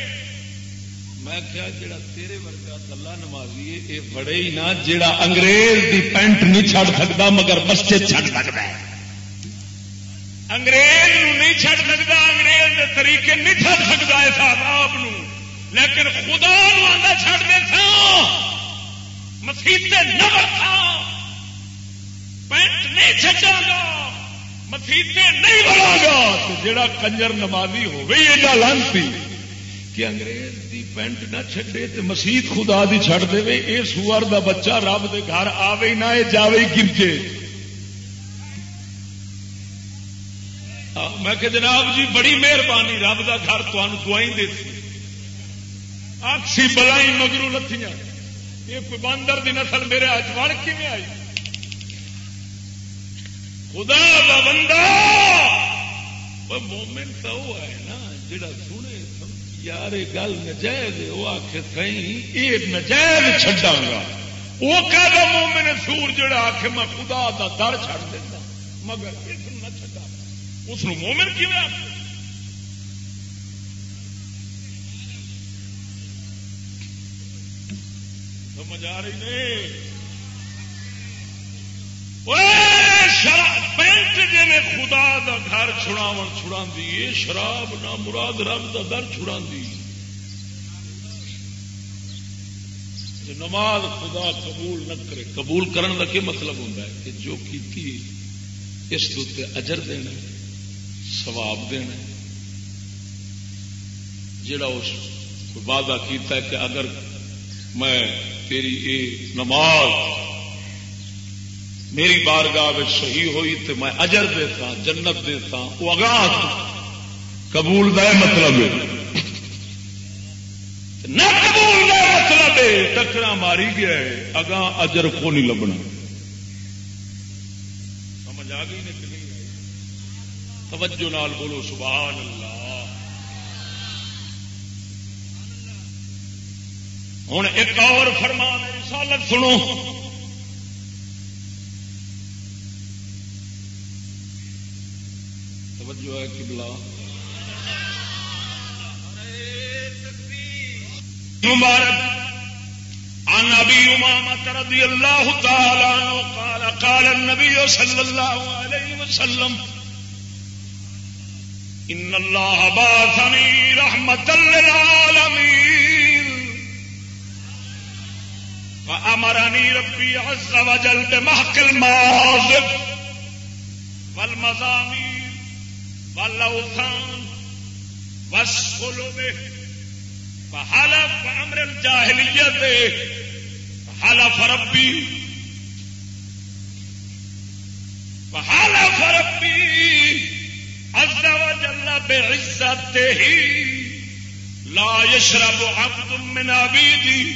میں کیا جڑا تیرے ورگا کلا نمازی ہے یہ بڑے ہی نا جڑا انگریز دی پینٹ نہیں چھڑ سکتا، مگر مسجد چھڑ سکتا ہے. انگریز نہیں چھڑ سکتا، انگریز کے طریقے نہیں چھڑ سکتا اس آداب لیکن خدا آدھا چھڑ دے سا۔ مسیح نہ رکھا پینٹ نہیں چڈا گا۔ مسیطے نہیں بڑا گا۔ جڑا کنجر نمازی ہو گئی ایڈا لانتی کہ انگریز پینٹ نہ چھڈے تے مسیت خدا دی چھڑ دے اے سوار دا بچہ رب دے گھر آوے نہ جاوے گرجے میں کہ جناب جی بڑی مہربانی رب دا گھر تمہیں دعائیں دیتی آکسی بلائی مگرو لتیاں یہ کوئی باندر دی نسل میرے ہاتھ وڑ کی آئی خدا دا بندہ مومن تو وہ ہے نا جڑا سنے یار گل نجائز وہ آخ سی یہ نجائز چڈا گا۔ وہ کہ مومن سور جڑا آخ میں خدا دا در چڑ دینا، مگر اس نہ چڈا اس مومن کی آخ سمجھ آ رہی نہیں؟ پینٹ جی خدا دا گھر چھڑاو چھڑا دی شراب نہ مراد رب دا در چھڑا دی نماز خدا قبول نہ کرے، قبول کرن کا کیا مطلب ہوتا ہے؟ کہ جو کی اس اجر دینا سواب دینا جڑا اس وعدہ کیتا ہے کہ اگر میں تیری یہ نماز میری بارگاہ صحیح ہوئی تو میں اجر دیتا، جنت دیتا، وہ اگاہ قبول دے مطلب۔ نہ قبول دے مطلب۔ ٹکرا ماری گیا ہے۔ اگاں اجر کو نہیں لبنا۔ سمجھ آ گئی نہیں توجہ نال بولو، سبحان اللہ۔ ہوں ایک اور فرمان رسالت سنو۔ توجہ ہے کبلا مبارک۔ وعن ابي امامه رضي الله تعالى عنه قال قال النبي صلى الله عليه وسلم، ان الله بعثني رحمه للعالمين فامرني ربي عز وجل بمحق المعاذب والمزامير والاوثان والصلب فحلف امر الجاهليه فحلف ربي فحلف ربي عز وجل بعزته، لا يشرب عبد من عبيدي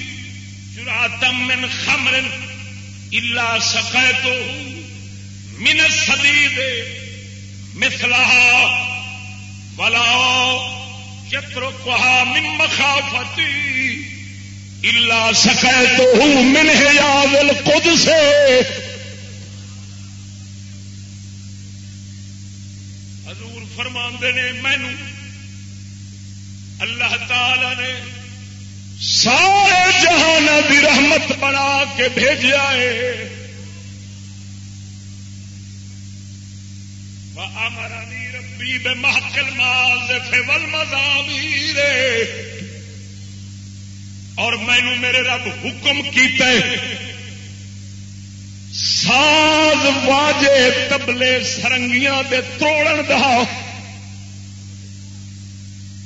جرعة من خمر إلا سقيته من السديد مثلها ولا يتركها من مخافتي إلا سقيته من هياض القدس حضور فرماندے نے مینو اللہ تعالی نے سارے جہان دی رحمت بنا کے بھیجا ہے۔ امرانی ربی بے محکل مال ول مزامیر اور مینو میرے رب حکم کیتا ہے، ساز واجے تبلے سرنگیاں دے توڑن دا۔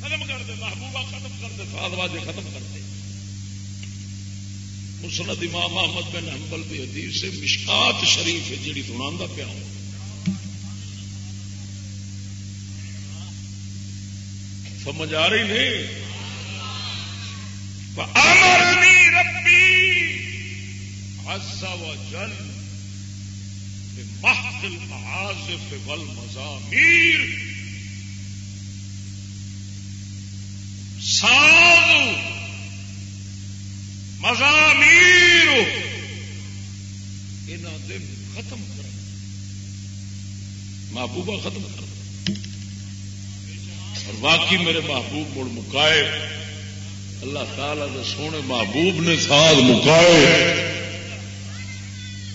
ختم کر دے، محبوبہ ختم کر دے، ساز واجے ختم کر دے۔ مسند امام محمد بن حنبل دی حدیث سے مشکات شریف ہے، جیڑی سنا پیا ہوں سمجھ آ رہی نہیں؟ امرنی ربی عز و جل محفل معازف والمزامیر ساز مزامیر انہوں نے ختم کر۔ محبوبہ ختم کر۔ اور باقی میرے محبوب مڑ مکائے۔ اللہ تعالی دے سونے محبوب نے ساز مکائے۔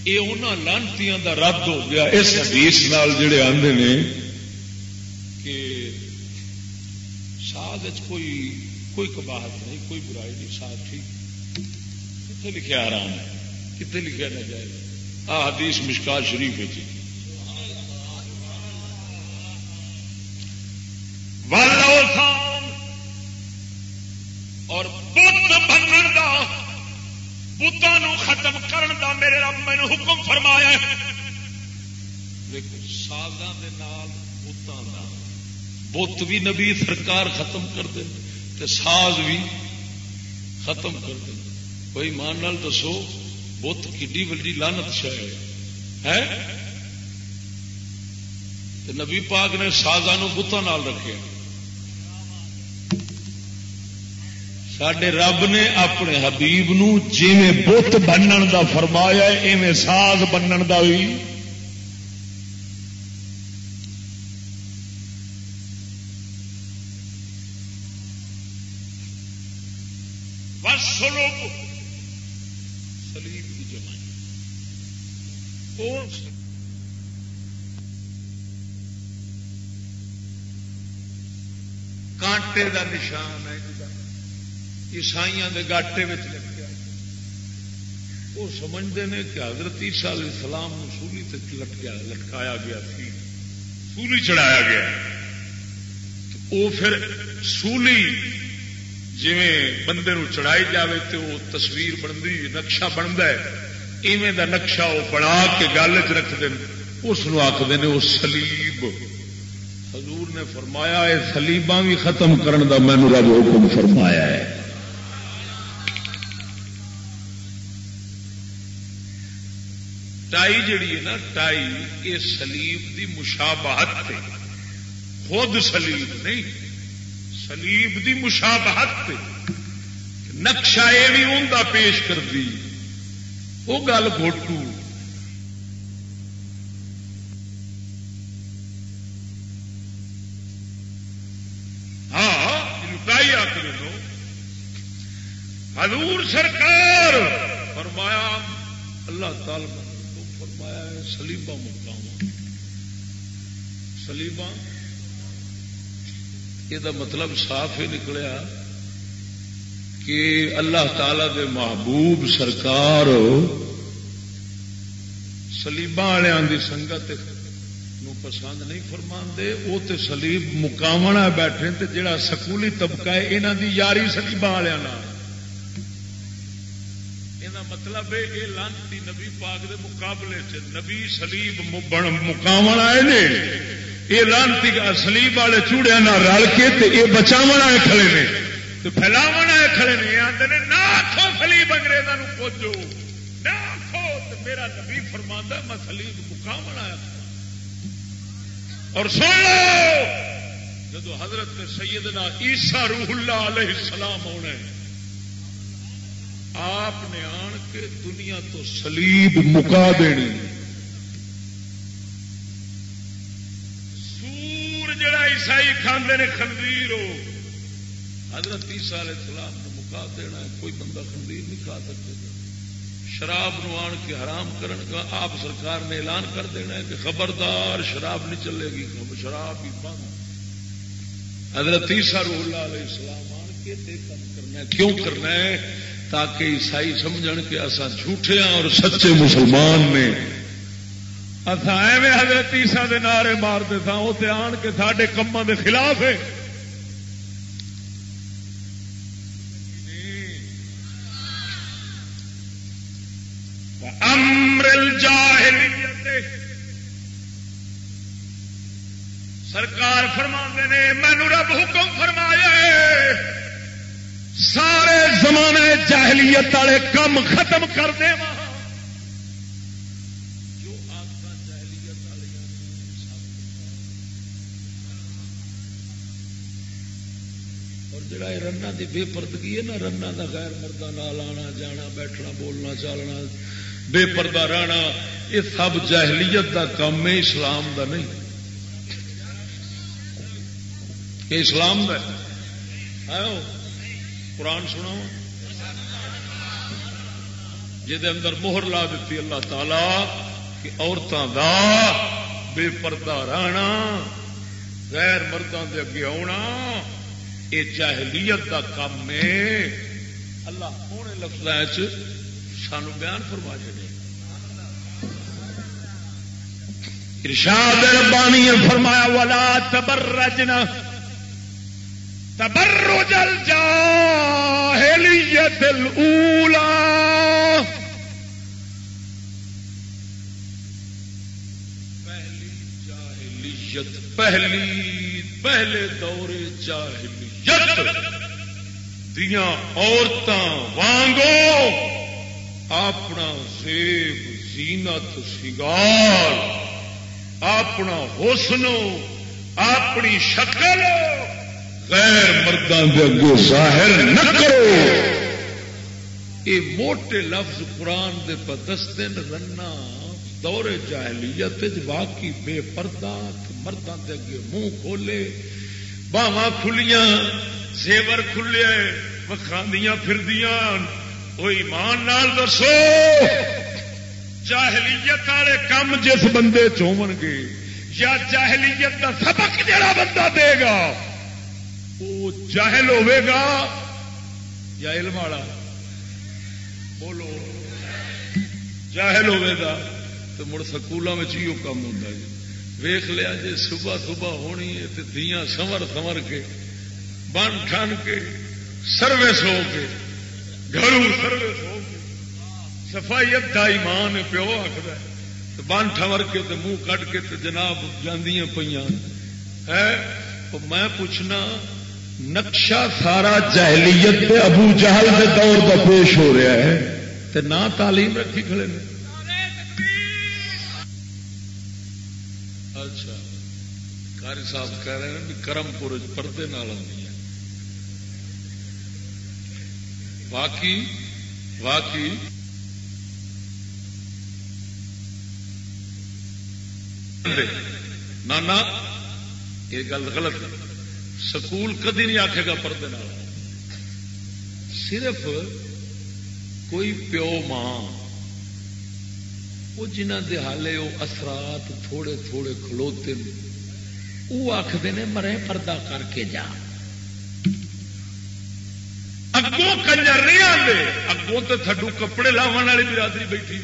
یہ انہوں لانتی دا رد ہو گیا۔ اس حدیث نال جڑے آندے نے کہ ساز کوئی کوئی کباہت نہیں، کوئی برائی نہیں، ساز ٹھیک۔ کتنے لکھے آرام ہے؟ کتنے لکھے نہ جائے آ حدیث مشکال شریف ہے۔ جی اور بت بنن دا بتوں ختم کرن دا میرے رب میں حکم فرمایا دیکھو سازاں دے نال بتاں دا بت بھی نبی سرکار ختم کر دے تے ساز بھی ختم کر دے کوئی مان نال دسو، بت کڈی وڈی لانت شاید ہے۔ نبی پاک نے سازاں بتوں رکھے سڈے رب نے اپنے حبیب نو جی بت بنن دا فرمایا ایویں ساز بنن دا بھی کانٹے دا نشان ہے عیسائی کے گاٹے لگیا وہ سمجھتے ہیں کہ حضرت عیسیٰ علیہ السلام سولی لٹکیا، لٹکایا گیا سی سولی چڑھایا گیا۔ وہ پھر سولی جی بندے نو چڑھائی جاوے تو وہ تصویر بنتی نقشہ بنتا ہے۔ ایویں دا نقشہ وہ بنا کے گل چ رکھتے ہیں اس آخر نے وہ سلیب۔ حضور نے فرمایا ہے سلیباں بھی ختم کرن دا مینو رب حکم فرمایا ہے۔ ٹائی جڑی ہے نا، ٹائی، یہ سلیب دی مشابہت تے خود سلیب نہیں، سلیب دی مشابہت تے نقشہ یہ بھی ان پیش کر دی وہ گل گوٹو ہاں ٹائی آخر حضور سرکار فرمایا، اللہ تعالی سلیبا مقام سلیبا یہ مطلب صاف ہی نکلیا کہ اللہ تعالی دے محبوب سرکار سلیبا والوں کی سنگت پسند نہیں فرما دے وہ تو سلیب مقامنا بیٹھے تے جڑا سکولی طبقہ ہے یہاں دی یاری سلیبا والوں مطلب ہے یہ لانتی نبی پاک دے مقابلے چ نبی سلیب مقام آئے نے. یہ لانتی سلیب والے چوڑیا رل کے یہ بچاو آئے کھڑے نے. پھیلاو آئے کھڑے نے. آتے ہیں نہ آخو سلیب اگریزوں پوجو. نہ آخو میرا نبی فرما میں سلیب مقام آیا اور سن لو، جدو حضرت سیدنا عیسا روح اللہ علیہ السلام آنا آپ نے آن کے دنیا تو سلیب مکا دینی۔ سور جڑا عیسائی کھانے نے خنزیر ہو حضرت عیسا علیہ السلام نے مکا دینا ہے، کوئی بندہ خنزیر نہیں کھا سکتے شراب نو آن کے حرام کرن کا آپ سرکار نے اعلان کر دینا ہے کہ خبردار شراب نہیں چلے گی شراب ہی بند۔ حضرت عیسیٰ روح اللہ علیہ السلام آن کے کرنا ہے۔ کیوں کرنا ہے؟ تاکہ عیسائی سمجھ کے اصا جھوٹے ہیں اور سچے مسلمان نے۔ اصا ایویں حضرت عیسیٰ دے نعرے مارتے تھا وہ آن کے سارے کماں دے خلاف ہے۔ امر الجاہلیت سرکار فرما نے مینو رب حکم فرمایا سارے زمانے جاہلیت والے کم ختم کر دے جڑا رنا کی بے پردگی ہے نا رنا کا غیر مردہ نال آنا، جانا، بیٹھنا، بولنا چالنا بے پردہ رہنا، یہ سب جہلیت کا کام ہے، اسلام کا نہیں۔ اسلام کا قرآن سنا جہد اندر مہر لا دیتی اللہ تعالی کہ عورتوں کا بے پردہ رہنا، غیر مردوں کے اگے آنا یہ جاہلیت کا کام ہے۔ اللہ سونے لفظ سانو بیان فرما چڑے ارشاد ربانی فرمایا والا تبرجنا تبرج الجاہلیت الاولى پہلی جاہلیت، پہلی، پہلے دور جاہلیت۔ دیا عورتوں وانگو، اپنا زیب زینت سگار اپنا حسن، اپنی شکل غیر مردوں کے اگے ظاہر نہ کرو۔ یہ موٹے لفظ قرآن دے پتستے رنا دور جاہلیت واقعی بے پردہ مردوں کے اگے منہ کھولے۔ باواں کھلیاں، زیور کھلے وکھاندیاں پھردیاں۔ وہ ایمان نال دسو، جاہلیت والے کام جس بندے چون گے، یا جاہلیت کا سبق جڑا بندہ دے گا۔ وہ جاہل ہوے گا یا علم والا؟ بولو۔ جاہل ہوے گا تو مڑ سکولوں میں ہی کام ہوتا ہے۔ ویخ لیا جی صبح صبح ہونی ہے تو دیا سمر سمر کے، بن ٹھن کے، سروس ہو کے، گھروں سروس ہو کے۔ سفائی ادا ایمان پیو آخر بن ٹور کے تو منہ کٹ کے تو جناب جاندیاں پہ میں پوچھنا نقشہ سارا جہلیت ابو جہل کے دور کا پیش ہو رہا ہے تو نہ تعلیم رکھی کھڑے نے۔ اچھا کاری صاحب کہہ رہے ہیں بھی کرم پور پردے نال آدمی باقی باقی نانا، یہ گل غلط ہے۔ سکول کدی نہیں آخے گا پردے صرف کوئی پیو ماں، وہ جنہ دے حالے وہ اثرات تھوڑے تھوڑے کھلوتے وہ آخر نے مرے پردہ کر کے جا۔ اگوں کنجر نہیں آتے اگوں تو تھڈو کپڑے لاؤن والی برادری بیٹھی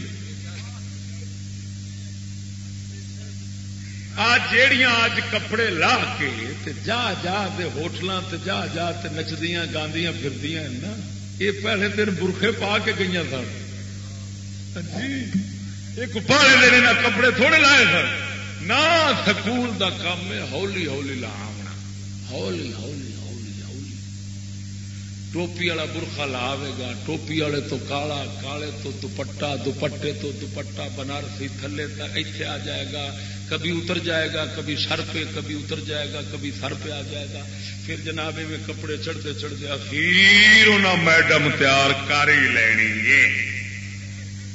جیڑیاں اج کپڑے لا کے تے جا جا دے ہوٹلوں تے جا جا تے نچدیاں گاندیاں پھردیاں نا، یہ پہلے دن برخے پا کے گئی سن۔ جی ایک پہلے دن کپڑے تھوڑے لائے سن۔ نہ سکول دا کام ہے، ہولی ہولی لا آنا ہولی ہولی ٹوپی والا برخا لاوے گا، ٹوپی والے تو کالا، کالے تو دوپٹا دوپٹے تو دوپٹا بنارسی تھلے تک اتنے آ جائے گا، کبھی اتر جائے گا، کبھی سر پہ، کبھی اتر جائے گا، کبھی سر پہ آ جائے گا۔ پھر جناب میں کپڑے چڑھتے چڑھتے پھر انہیں میڈم تیار کر ہی لینی ہے۔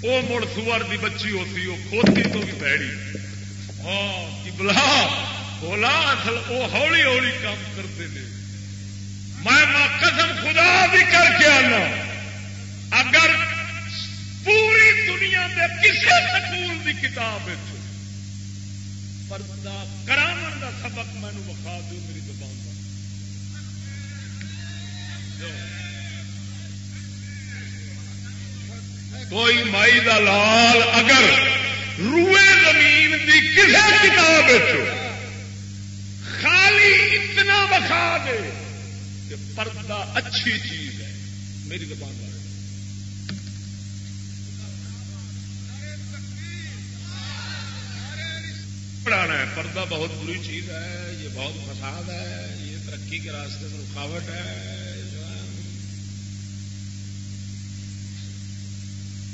وہ مڑ سور کی بچی ہوتی وہ کھوتی تو بھی پیڑی ہاں بلا بولا، اصل وہ ہولی ہولی کام کرتے ہیں میں قسم خدا بھی کر کے آنا۔ اگر پوری دنیا کے کسی سکول کی کتاب پردہ کرامن کا سبق مینو بخا دو، میری زبان کوئی مائی دا لال اگر روئے زمین دی کسی کتاب خالی اتنا بخا دے۔ کہ پردہ اچھی چیز ہے۔ میری زبان پڑھانا ہے۔ پردہ بہت بری چیز ہے۔ یہ بہت فساد ہے۔ یہ ترقی کے راستے میں رکاوٹ ہے۔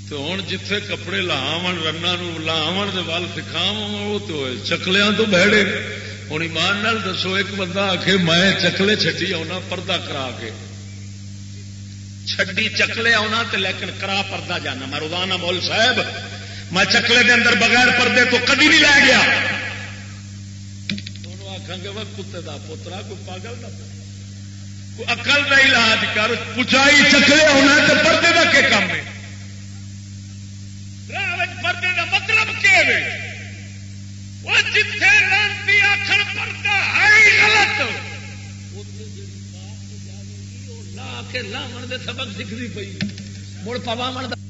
تو ہوں جتھے کپڑے لاو رنا لاو وال سکھاو وہ تو چکلیاں تو بہڑے۔ ہوں ایمان نال دسو ایک بندہ آ کے میں چکلے چٹی آنا پردہ کرا کے چڈی چکلے آنا تو لیکن کرا پردہ جانا میں روزانہ مول صاحب میں چکلے دے اندر بغیر پردے تو کدی نہیں لے گیا آخان گے وہ کتے کا پوترا کوئی پاگل کا اقل کا علاج کر پچائی چکرے ہونا تو پردے کا کیا کام ہے کے لاون دے سبق سیکھتی پی مڑ پواو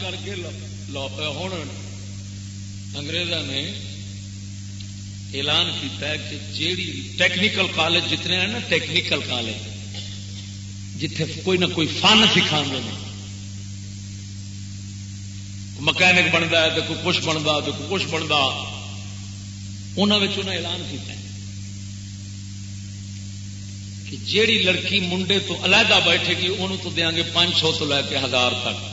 کر کے ہوں انگریزوں نے اعلان کیتا ہے کہ جیڑی ٹیکنیکل کالج جتنے ہیں نا ٹیکنیکل کالج جتھے کوئی نہ کوئی فن سکھا مکینک بنتا ہے تو کوئی کچھ بنتا تو کوئی کچھ بنتا انہوں نے اعلان کیا کہ جیڑی لڑکی منڈے تو علیحدہ بیٹھے گی انہوں تو دیا گے پانچ سو تو لے کے ہزار تک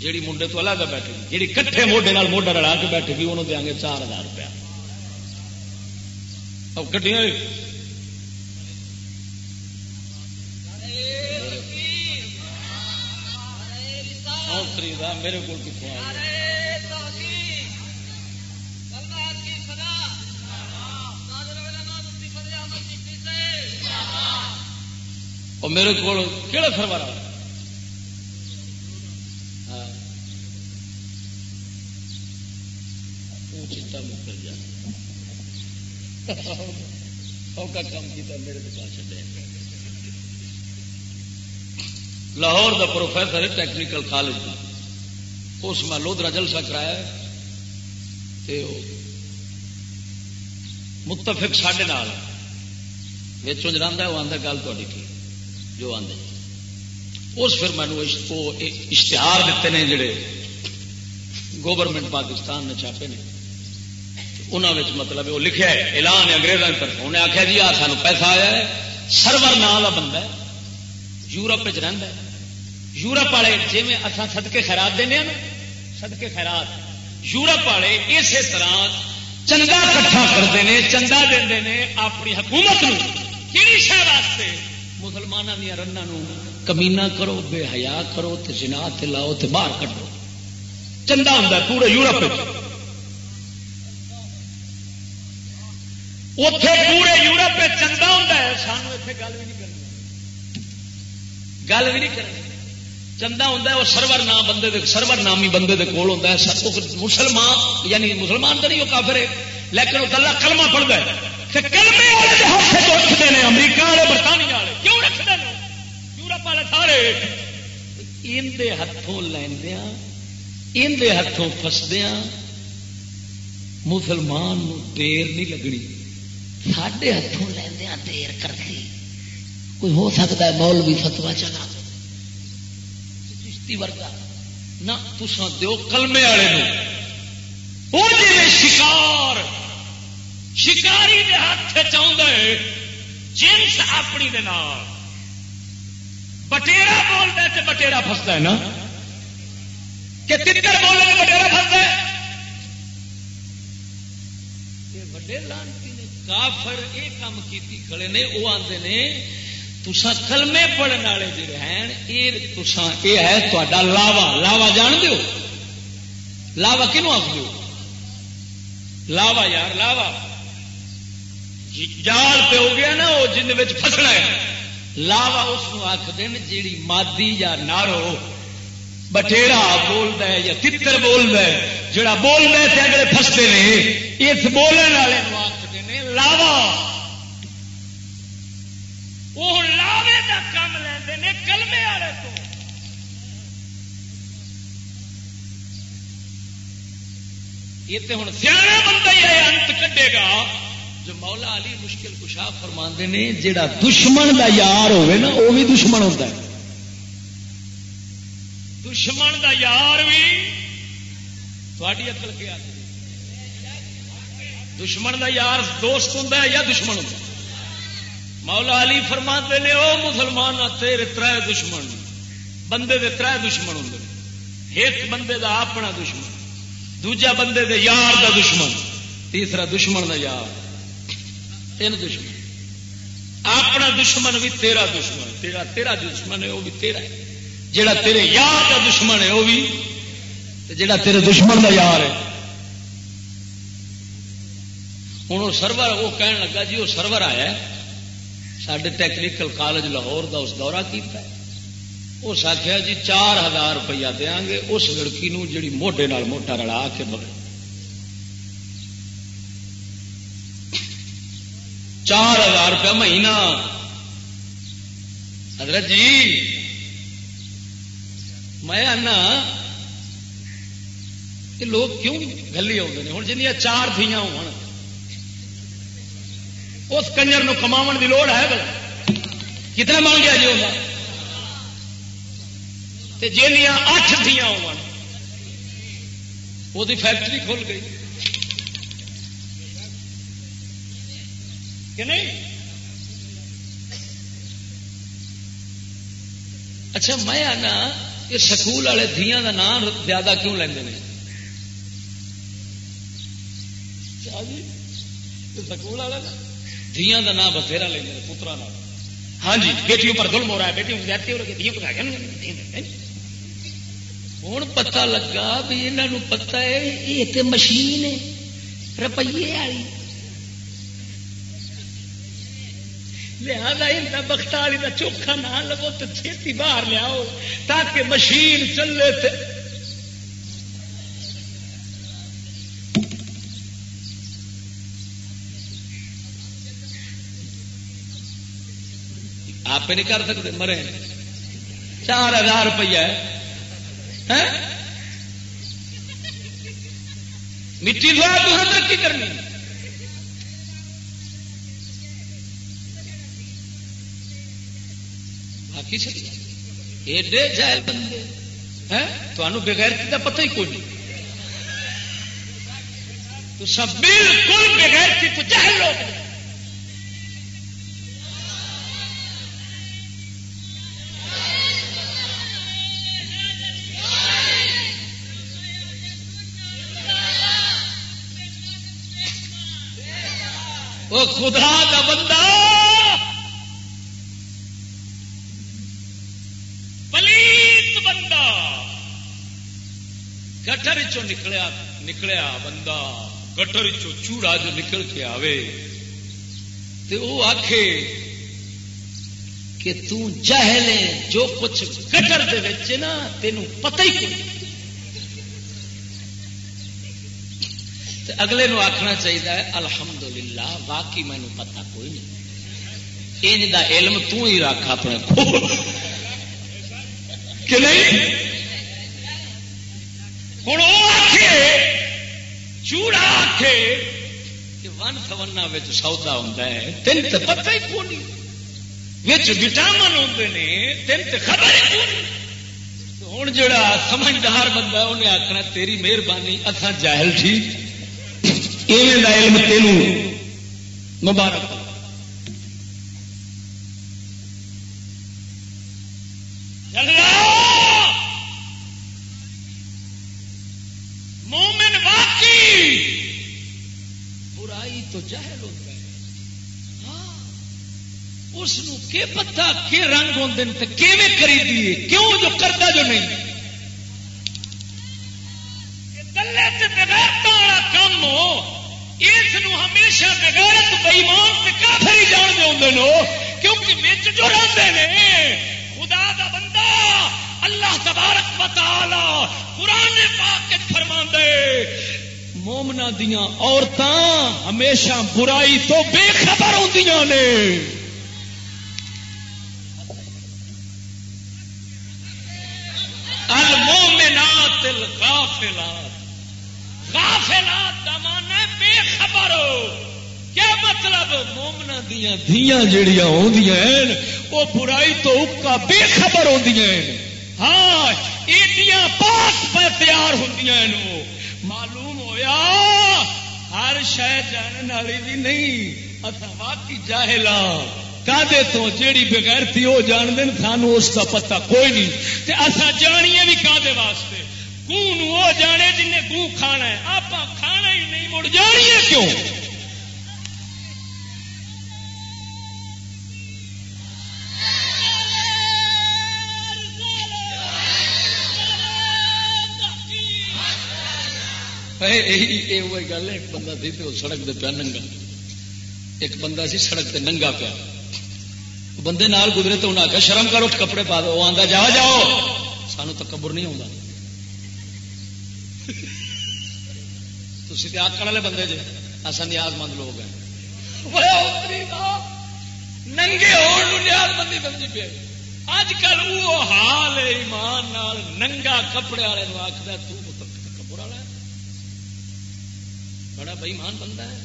جیڑی منڈے تو علیحدہ بیٹھے گی، جیڑی کٹھے موڈے موڈا رلا کے بیٹھے گی، انہوں دیا گے چار ہزار روپیہ۔ اب کٹیا میرے کو کتوں اور میرے کو کہڑا سرور چیتا مکر جا کام کیا میرے تو پاس چلے۔ لاہور دا پروفیسر ہے ٹیکنیکل کالج کا اس میں لودرا جلسہ کرایا متفق سڈے نال۔ چنج رہا وہ آدھا گل تھی ٹھیک جو آدھے اس پھر مینو اشتہار دیتے ہیں جڑے گورنمنٹ پاکستان نے چھاپے نے۔ انہوں مطلب وہ لکھا ہے، اعلان اگریزوں کی طرف انہیں آخیا جی آ سان پیسہ آیا ہے۔ سرور نام کا بندہ یورپ ہے۔ یورپ والے جی میں اصا سدکے خیرات دینا ہاں نا سدکے خیرات۔ یورپ والے اسی طرح چندہ کٹھا کرتے ہیں چندہ دے اپنی حکومت کہڑی شہ واسطے؟ مسلمانوں دیا رنگ کمینا کرو، بے حیا کرو، تے جنا تے لاؤ تے باہر کٹو چندہ ہوں پورے یورپ اتے پورے یورپ چندہ ہوں سانو اتنے گل بھی نہیں کرنی گل بھی نہیں کرنی چندہ ہوں وہ سرور نام بندے دے سرور نامی بندے دے کول ہوتا ہے مسلمان یعنی مسلمان تو نہیں وہ کافر ہے لیکن وہ گلا کلمہ پڑھتا ہے کہ کلمے والے ہاتھ رکھتے ہیں امریکہ والے برطانیہ والے کیوں رکھتے ہیں یورپ والے سارے اندر ہاتھوں لیندیا اندر ہاتھوں فسدیا مسلمان دیر نہیں لگنی سڈے ہاتھوں لیندیا دیر کرتی کوئی ہو سکتا ہے مول بھی فتوا چلا چشتی ورگا نہ تسا دو کلمے والے وہ جی شکار شکاری دے ہاتھ چاہتا ہے جنس اپنی دے نال بٹیرا بولتا ہے تو بٹیرا فستا ہے نا کہ تکر بولنے بٹیرا فستا ہے بڑے لانتی کافر یہ کام کی کھڑے نے وہ آتے نے تسا کلمے پڑھنے والے جڑے ہیں یہ تسا یہ ہے تا لاوا۔ لاوا جان دو لاوا کنو آخ دو لاوا یار، لاوا۔ جی، جال پہ ہو گیا نا وہ جن فسنا ہے۔ لاوا اس آخد جیڑی مادی یا نارو بٹھیرا بولتا ہے یا تر بولتا ہے جڑا بولتا ہے اگلے فستے نے، اس بولنے والے آخر نے لاوا۔ وہ لاوے کا کام لینے کلمے والے تو۔ یہ تو ہوں سیاح بندہ ہی ہے انت کڈے گا جو مولا علی مشکل کشا فرما نے جڑا دشمن دا یار ہوے نا وہ بھی دشمن ہوتا ہے۔ دشمن دا یار بھی تھوڑی اکل کیا دشمن دا یار دوست ہوں یا دشمن ہوں مولا علی فرما نے وہ مسلمان تیرے تر دشمن، بندے دے تر دشمن ہوں ایک بندے دا اپنا دشمن، دوجا بندے دے یار دا دشمن، تیسرا دشمن دا یار۔ تین دشمن۔ اپنا دشمن بھی تیرا دشمن، تیرا تیرا دشمن ہے وہ بھی تیرا ہے۔ جڑا تیرے یار کا دشمن ہے وہ بھی جڑا تیرے دشمن کا یار ہے۔ ہوں وہ سرور وہ کہن لگا جی وہ سرور آیا سڈے ٹیکنیکل کالج لاہور کا اس دورہ کیتا ہے۔ اس آخیا جی چار ہزار روپیہ دیا گے اس لڑکی نو جڑی موٹے موٹا رلا کے بغیر چار ہزار روپیہ مہینہ۔ حضرت جی میں آنا کہ لوگ کیوں گلی آتے ہیں ہوں جنیا چار دیا ہو اس کنجر نو کما کی لوڑ ہے بلا کتنا مانگ گیا جی ہوگا جنیا اٹھ دیا ہو فیکٹری کھل گئی۔ کہ نہیں؟ اچھا میں آنا، یہ سکول والے دیا کا نام زیادہ کیوں لیں جی؟ سکول والے دیا کا نام بتھیرا لیں پترا نام ہاں جی بیٹیوں پر ظلم ہو رہا ہے بیٹیوں زیادتی ہو رہی ہے ہوں پتا لگا بھی یہاں پتا ہے یہ تو مشین ہے روپیے والی لہذا بخت والی کا چوکھا نہ لگو تو چھتی باہر لیاؤ تاکہ مشین چلے تے آپ نہیں کر سکتے، مرے چار ہزار روپیہ مٹی لوا تو ترقی کرنی۔ باقی چلی ایڈے جائل بندے۔ تمہوں بغیر کا پتہ ہی کوئی نہیں۔ تو سب بالکل بغیر تو جہل لوگ وہ خدا کا بندہ پلیت بندہ۔ گٹر چ نکلیا نکلیا بندہ گٹر چو چوڑا جو نکل کے آوے۔ تو وہ آخ کہ تہلے جو کچھ گٹر دے نا، تینوں پتہ ہی نہیں۔ اگلے نو آخنا چاہیے الحمد الحمدللہ باقی مینو پتا کوئی نہیں۔ ان دا علم تو ہی رکھ اپنے کہ نہیں؟ ہوں وہ آخے چوڑا آخے کہ ون سونا سودا ہوں تین تو پتا ہی کون وٹامن ہوتے ہیں تین تو خبر ہی کون ہوں جا سمجھدار بندہ انہیں آخنا تیری مہربانی اتنا جاہل ٹھیک۔ علم تینوں مبارک مومن واقعی! برائی تو جہل ہو ہے ہاں، اس پتا کہ رنگ ہوتے ہیں کیون کری کیوں جو کرتا جو نہیں؟ ہمیشہ بغیرت بئیمان سے کافی جان دے ہوں کیونکہ بچ جو رہتے ہیں خدا دا بندہ اللہ تبارک بتا قرآن پاک فرما دے مومنا دیا عورتیں ہمیشہ برائی تو بے خبر ہوتی نے۔ المومنات الغافلات۔ غافلات دا بے خبر۔ ہو کیا مطلب مومنا دیا دیا جڑیاں ہوندیاں وہ برائی تو اکا بے خبر ہوندیاں ہاں ایڈیاں پاس پہ تیار ہوندیاں ہیں معلوم ہویا، ہر شہ جاننے والی بھی نہیں اصا واقعی جاہلا کدے تو جیڑی بغیر تھی وہ جان دین سانو اس کا پتا کوئی نہیں۔ تے اصا جانیے بھی کدے واسطے۔ گون وہ جانے جن نے کھانا ہے؟ آپ کھانا ہی نہیں، مڑ جانیے کیوں؟ گل ایک بندہ سی سڑک دے پیا ننگا۔ ایک بندہ سی سڑک تے ننگا پیا۔ بندے نال گزرے تو انہیں آخیا شرم کرو کپڑے پا دو۔ وہ آتا جا جاؤ۔ سانو تو کبر نہیں آتا تھی آکڑ والے بندے جی اصا نیاز مند لوگ ہیں۔ ننگے نیاز مندی سمجھی پہ اج کل وہ حال ایمان نال ننگا کپڑے والے آخر تبر والا بڑا بئیمان بندہ ہے۔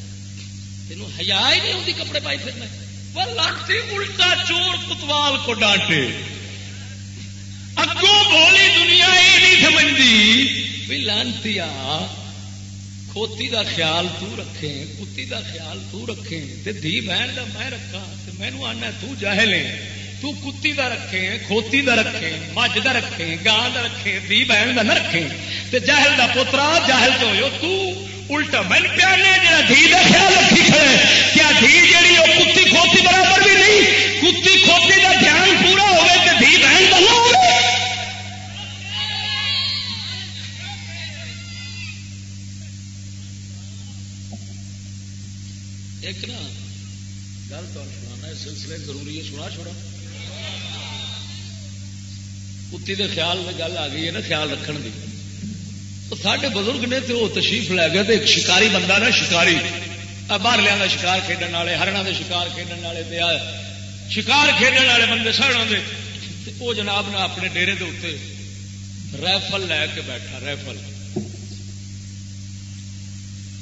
تینوں ہیا ہی نہیں ہوتی کپڑے پائی پھرنا وہ لانتی الٹا چور کتوال کو ڈانٹے۔ اگوں بولی دنیا یہ نہیں سمجھتی بھی لانتی کھوتی دا خیال تو رکھے کتی دا خیال تو رکھے تے دھی بہن دا میں رکھا تے مینو آنا تو جاہل تو کتی دا رکھے کھوتی دا رکھے مجھ دا رکھے گاں دا رکھے دھی بہن دا نہ رکھے تے جاہل دا پوترا، جاہل تو ہو تو الٹا من پیا نے جا دھی کا خیال رکھی کھڑے کیا دھی جیڑی وہ کتی کھوتی برابر بھی نہیں۔ کتی کھوتی کا دھیان پورا ہوگا تو دھی بہن کا نہ ہوگا ایک نا، گل تو سنانا سنا سلسلے ضروری ہے، سنا چھوڑا۔ کتی کے خیال میں گل آ گئی ہے نا، خیال رکھنے کی سارے بزرگ نے تو وہ تشریف لے گئے تو ایک شکاری بندہ نا، شکاری۔ باہر لیا شکار کھیلنے والے ہرنا کے شکار کھیلنے والے شکار کھیلنے والے بندے سڑوں سڑ وہ جناب نے اپنے ڈیرے کے اتنے رائفل لے کے بیٹھا رائفل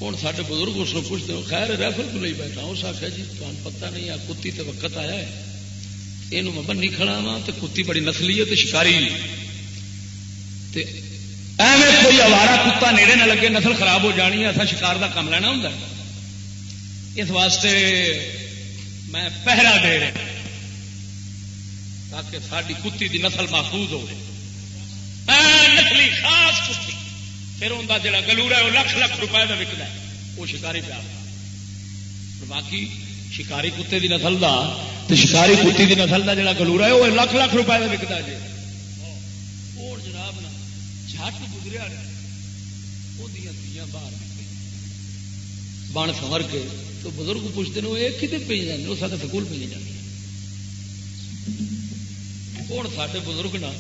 ہوں سارے بزرگ اس کو پوچھتے ہو خیر رائفل کو نہیں بیٹھا؟ اس آخیا جی تمہیں پتا نہیں آ، کتی تو وقت آیا ہے۔ یہ میں بنی کھڑا وا تو کتی بڑی نسلی ہے تو شکاری۔ ایویں کوئی اوارا کتا نیڑے نہ لگے، نسل خراب ہو جانی ہے شکار کا کام لینا ہوں اس واسطے میں پہرا دے رہا تاکہ ساری کتی دی نسل محفوظ ہو نسلی خاص کتی، پھر ان کا جڑا گلورا ہے، وہ لکھ لکھ روپئے کا وکتا ہے۔ وہ شکاری پیا باقی شکاری کتے دی نسل کا تو شکاری کتی دی نسل کا جڑا گلورا ہے، وہ لکھ لکھ روپئے کا وکتا ہے جی۔ بن سمر کے تو بزرگ پوچھتے ہیں یہ کتنے پی جانے وہ سارے سکول پہ جانے ہوں سارے بزرگ نا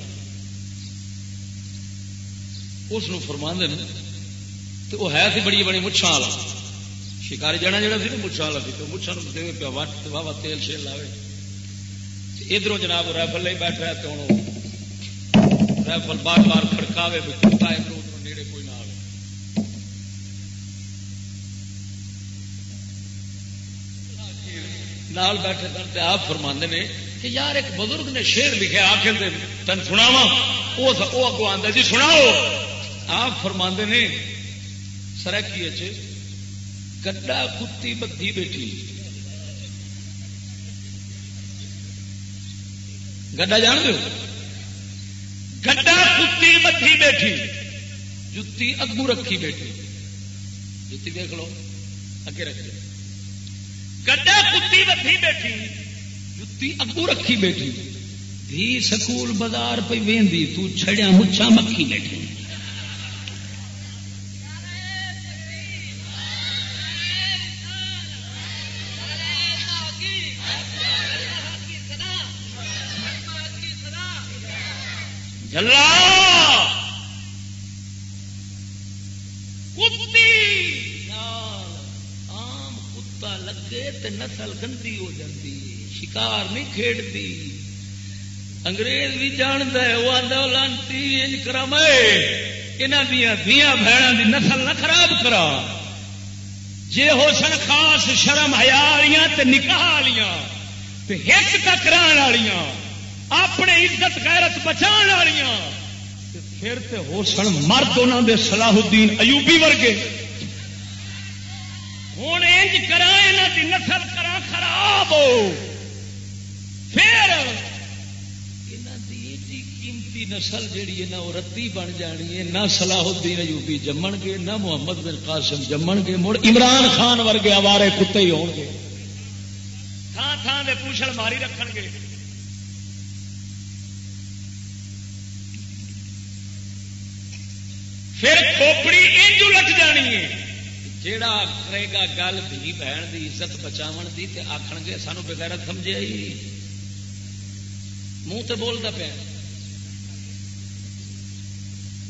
اس فرما دے تو وہ ہے سی بڑی بڑی مچھان والا۔ شکاری جانا جہاں سی نا مچھان والا سی، تو مچھان دے پیا وٹ واہ تیل شیل لاوے۔ ادھر جناب رائفل نہیں بیٹھ رہا تو ہوں رائفل بار بار کھڑکاوے کتا ادھر نال بیٹھے تن آپ فرما نے کہ یار ایک بزرگ نے شیر لکھے آ کے تین سناوا وہ اگو آتا جی سناؤ۔ آپ فرما نے، سرکی گڈا کتی بدھی بیٹھی۔ گڈا جان دو گڈا کتی بدھی بیٹھی، جتی اگو رکھی بیٹھی۔ جتی دیکھ لو، اگے رکھ گڈا کتی رکھی بیٹھی۔ جتی اگو رکھی بیٹھی۔ دھی سکول بازار پہ وی تڑیا مچھا مکھی بیٹھی۔ تے نسل گندی ہو جاتی شکار نہیں کھیڑتی انگریز بھی جانتا ہے وہ آدھا لانتی کرم یہاں دیا دیا بہن کی نسل نہ خراب کرا جے ہو سن خاص شرم ہیا تے نکاح والیاں تے ہک ٹکران والیاں اپنے عزت غیرت بچا والیاں پھر تے ہو سن مرد انہوں دے صلاح الدین ایوبی ورگے انج کرا یہاں کی نسل کرا خراب ہو۔ پھر قیمتی نسل جیڑی ہے نا وہ ردی بن جانی ہے، نہ صلاح الدین ایوبی جمن گے، نہ محمد بن قاسم جمن گے، مڑ عمران خان ورگے آوارے کتے ہی ہون گے۔ تھان تھان دے پوچھل ماری رکھ گے۔ پھر کھوپڑی انجو لٹ جانی ہے۔ جیڑا کرے گا گل دھی بہن کی عزت بچاو کی آخر گے سانو بغیر سمجھے ہی منہ تو بولتا پیا۔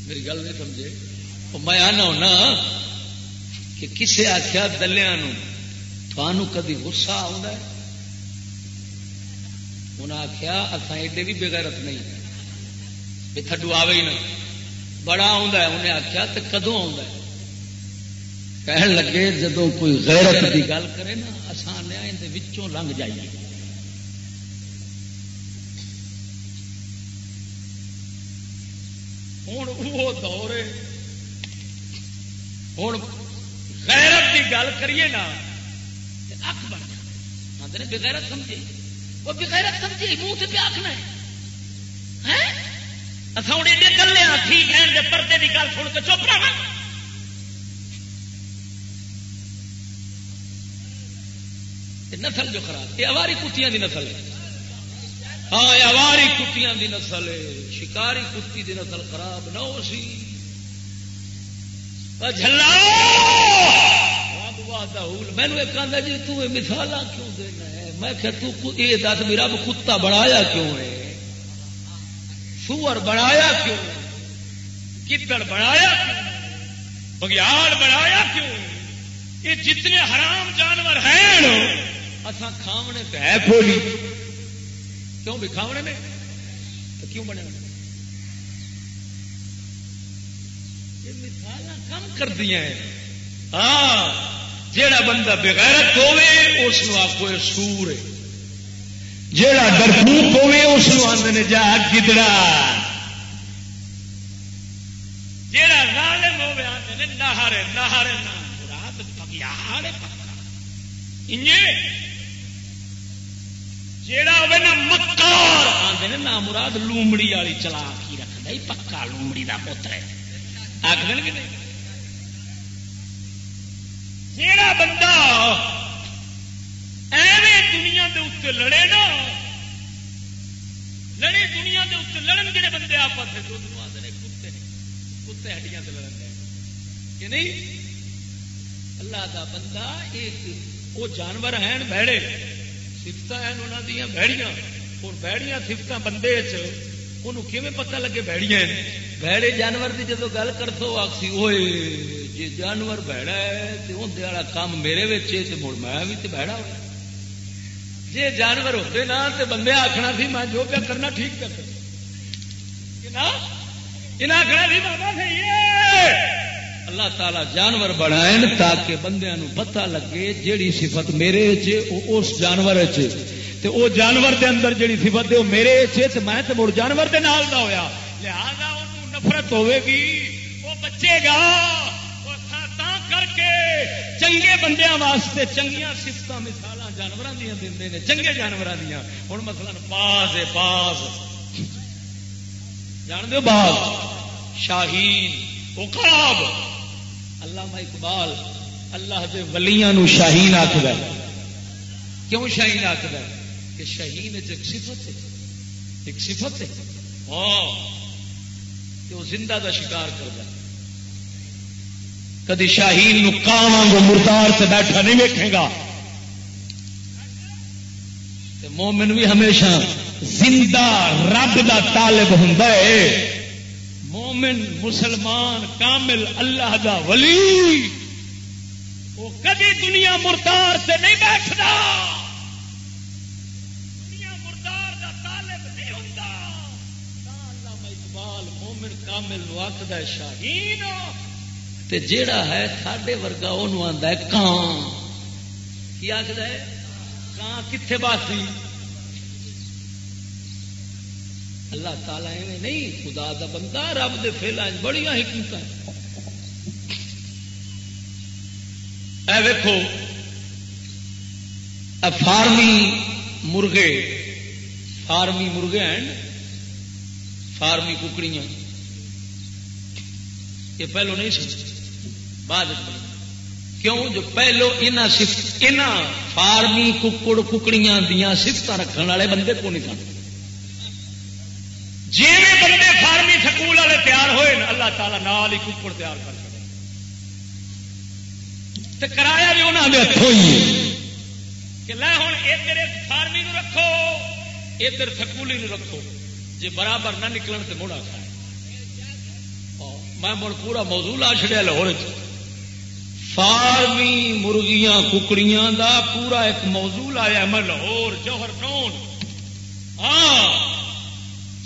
میری گل نہیں سمجھے۔ میں آنا ہونا کہ کسے آخیا دلیا کدی غصہ انہیں آخیا اتنا ایڈے بھی بغیرت نہیں۔ بھی تھڈو آئے ہی نہ۔ بڑا انہیں آخیا تو کدو کہن لگے جدو کوئی غیرت کی گل کرے نا آسان وچوں لنگ جائیے۔ ہوں وہ دور ہوں غیرت کی گل کریے نا اک بن آدھے بغیرت سمجھے۔ وہ بغیرت سمجھے، منہ سے پہ آخنا ہے۔ اصا ہوں ایڈے کلے ہاں ٹھیک ہے پردے کی گل سن کے چپ رہا نسل جو خراب یہ اواری کتیاں دی نسل ہے۔ ہاں اواری کتیاں دی نسل ہے۔ شکاری کتی دی نسل خراب نہ ہو سی۔ جلا مینو ایک آدھا جی تسالا کیوں دینا ہے؟ میں کہ یہ دس، بھی رب کتا بنایا کیوں ہے؟ سور بنایا کیوں کدڑ بنایا کیوں بگیاڑ بنایا کیوں یہ جتنے حرام جانور ہیں اصا کھاونے پہ ہے کھولی کیوں بھی کھاونے میں تو کیوں بنے؟ یہ مثال کم کر دیا ہاں جیڑا بندہ بغیرت ہوے اس آخو سور ہے۔ جیڑا ڈرپوک ہوے اس آدھے نے جا گدڑا۔ جیڑا ظالم ہوے آدھے نہارے نہر نہر مراد بگیاڑ جیڑا ہوے نا مکار آدھے نا مراد لومڑی والی چلا کی رکھتا پکا لومڑی کا پوتر ہے۔ آخر کہ جیڑا بندہ ایویں دنیا دے اتنے لڑے نا لڑے دنیا دے اتنے لڑن جڑے بندے آپس آتے کتے نے کتے ہڈیاں سے لڑن گئے۔ کہ نہیں؟ اللہ دا بندہ ایک وہ جانور ہیں بہڑے سفت انہوں دیا بہڑیاں اور بہڑیاں سفت بندے چ پتہ لگے بہڑیاں بہڑے جانور کی جدو گل کر دو آخسی ہوئے جی جانور بہڑا ہے تو اندر والا کام میرے مڑ میں بھی تو بہڑا ہوا جی جانور ہوتے نا تو بندے آخنا سی میں جو پیا کرنا ٹھیک کر آخنا سی بابا اللہ تعالی جانور بنائے تاکہ بندے پتا لگے جیڑی صفت میرے اس جانور وہ جانور دے اندر جیڑی صفت ہے، وہ میرے تے میں تے مڑ جانور دے نال دا ہویا۔ لہذا نفرت ہوے گی، وہ بچے گا۔ کر کے چنگے بندیاں واسطے چنگیا سفت مثال جانوروں دیا دے چنگے جانوروں دیا ہوں مثلا باز ہے، باز۔ جان دو باز؟ شاہین اقاب اللہ اقبال اللہ دے ولیاں نو شاہین آخر کیوں شاہین آخر کہ شاہین ایک صفت ہے۔ ایک صفت ہے۔ ہاں۔ کہ وہ زندہ دا شکار کر دیا کدی شاہین کام مردار سے بیٹھا نہیں ویکھے گا۔ مومن بھی ہمیشہ زندہ رب دا طالب ہوں مومن مسلمان کامل اللہ دا ولی، وہ کدی دنیا مردار سے نہیں بیٹھتا۔ دنیا مردار دا طالب نہیں ہوتا اقبال مومن کامل وقت ہے شاہین۔ تے جیڑا ہے تھاڈے ورگا وہ آتا ہے کان کی آخر ہے؟ کان کتنے باسی اللہ تعالی ایویں نہیں، خدا دا بندہ، رب دے فیلا بڑی حکمت اے ویکو فارمی مرغے فارمی مرغے ہیں، فارمی ککڑیاں۔ یہ پہلو نہیں سی بعد کیوں؟ جو پہلو ان فارمی ککڑ ککڑیاں دیا سفت رکھنے والے بندے کو نہیں سن جی بندے فارمی سکول والے تیار ہوئے اللہ تعالیٰ نال ہی ککڑ تیار کر سکے کرایا بھی انہوں نے ہاتھوں ہی کہ لے ہوں ادھر فارمی نو رکھو، ادھر سکولی نو رکھو۔ جی برابر نہ نکلن تو مڑا کھائے۔ میں مڑ پورا موضوع لا چڑیا لاہور فارمی مرغیاں، ککڑیاں دا پورا ایک موضوع لایا میں لاہور، جوہر ٹون ہاں۔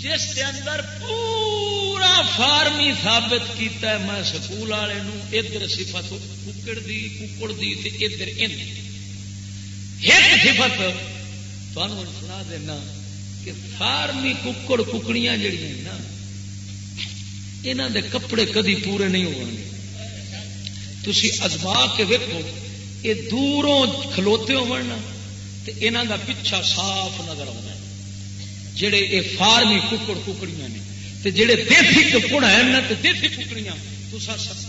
جس کے اندر پورا فارمی ثابت کیتا ہے، میں سکول والے ادھر سفت ککڑ دی ککڑ دی ادھر ایک سفت تمہیں سنا دینا کہ فارمی ککڑ ککڑیاں جڑیاں نا یہاں دے کپڑے کدی پورے نہیں ہو تھی ازما کے ویکو یہ دوروں کھلوتے ہونا یہاں کا پچھا صاف نظر آنا جڑے یہ فارمی ککڑ ککڑیاں نے، تے جڑے دیسی ککڑ ہیں نا، تے دیسی ککڑیاں تو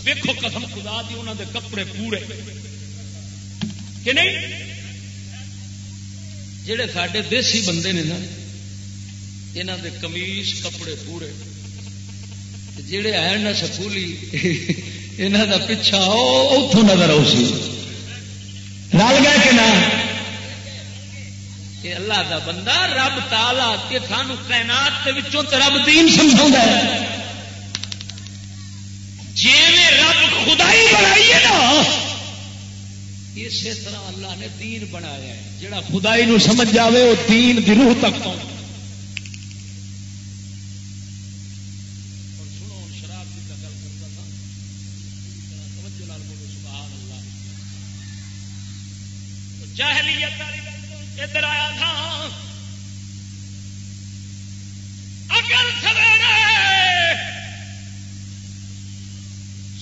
دیکھو قسم خدا دی انہوں دے کپڑے پورے۔ کہ نہیں؟ جڑے سارے دیسی بندے نے نا یہاں دے کمیز کپڑے پورے۔ جڑے ہیں نا سکولی یہاں دا پچھا اتوں نظر آؤ سی۔ رل گئے کہ نہ؟ کہ اللہ دا بندہ رب تالا سانو کائنات کے رب دین سمجھا جی رب خدائی بنائی نا، اسی طرح اللہ نے دین بنایا ہے۔ جڑا خدائی نو سمجھ جاوے وہ دین دی روح تک پہنچ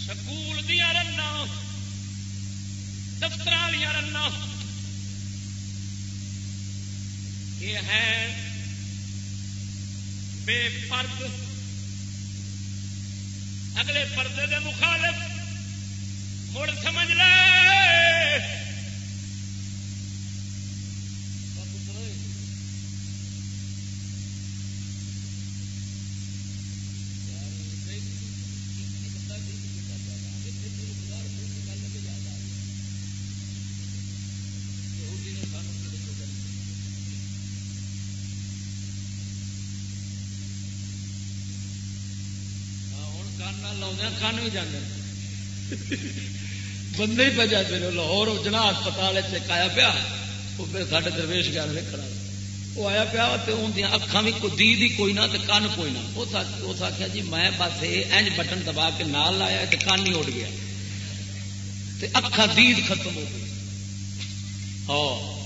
سکول دیا رن دفتر والیا رن یہ ہے بے پرد اگلے پردے دے مخالف مڑ سمجھ لے۔ لاؤں کن بھی جانے بندے ہی پہ جاتے لاہور جنا ہسپتال آیا پیا وہ پھر سارے درویش گیا ویکنا وہ آیا پیا ان اکھان بھی دی دی کوئی نہ کن کوئی نہ۔ اس آخیا جی میں بس اینج بٹن دبا کے نال لایا تو کن ہی اڑ گیا۔ اکھا دید ختم ہو گئی۔ ہاں۔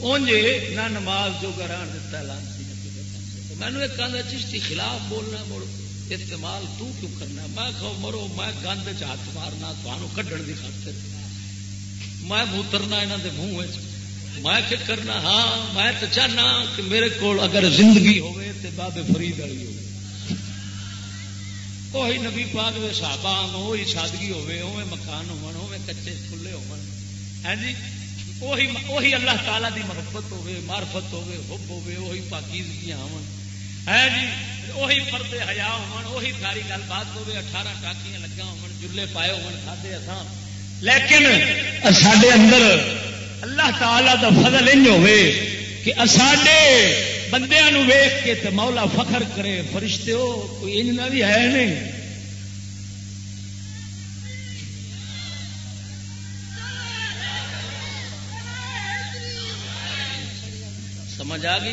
اونجے نہ نماز جو گران دتا لانسی مینو ایک چشتی خلاف بولنا مڑ استعمال تو کیوں کرنا میں کہو، مرو، میں گند ہاتھ مارنا تمہوں کھڈن کی خاطر۔ میں موترنا یہاں کے منہ میں کہ کرنا ہاں میں تو چاہنا کہ میرے کو اگر زندگی ہوے تو بابے فرید والی ہو وہی نبی پاک کے صحابہ وہی سادگی ہوے اوے مکان ہو کچے کھلے ہو ہاں جی؟ وہی وہی اللہ تعالی دی محبت ہوے معرفت ہوے حب ہوے وہی پاکیزگیاں ہون۔ ہے جی؟ وہی پردے ہیا ہوہی ساری گل بات ہوے اٹھارہ ٹاکیاں لگا ہو جلے پائے ہو کھادے اساں۔ لیکن سڈے اندر اللہ تعالی دا فضل ان ہوے کہ ساڈے بندیاں نو ویخ کے تے مولا فخر کرے، فرشتے ہو کوئی ان بھی ہے نہیں۔ سمجھ آ گئی؟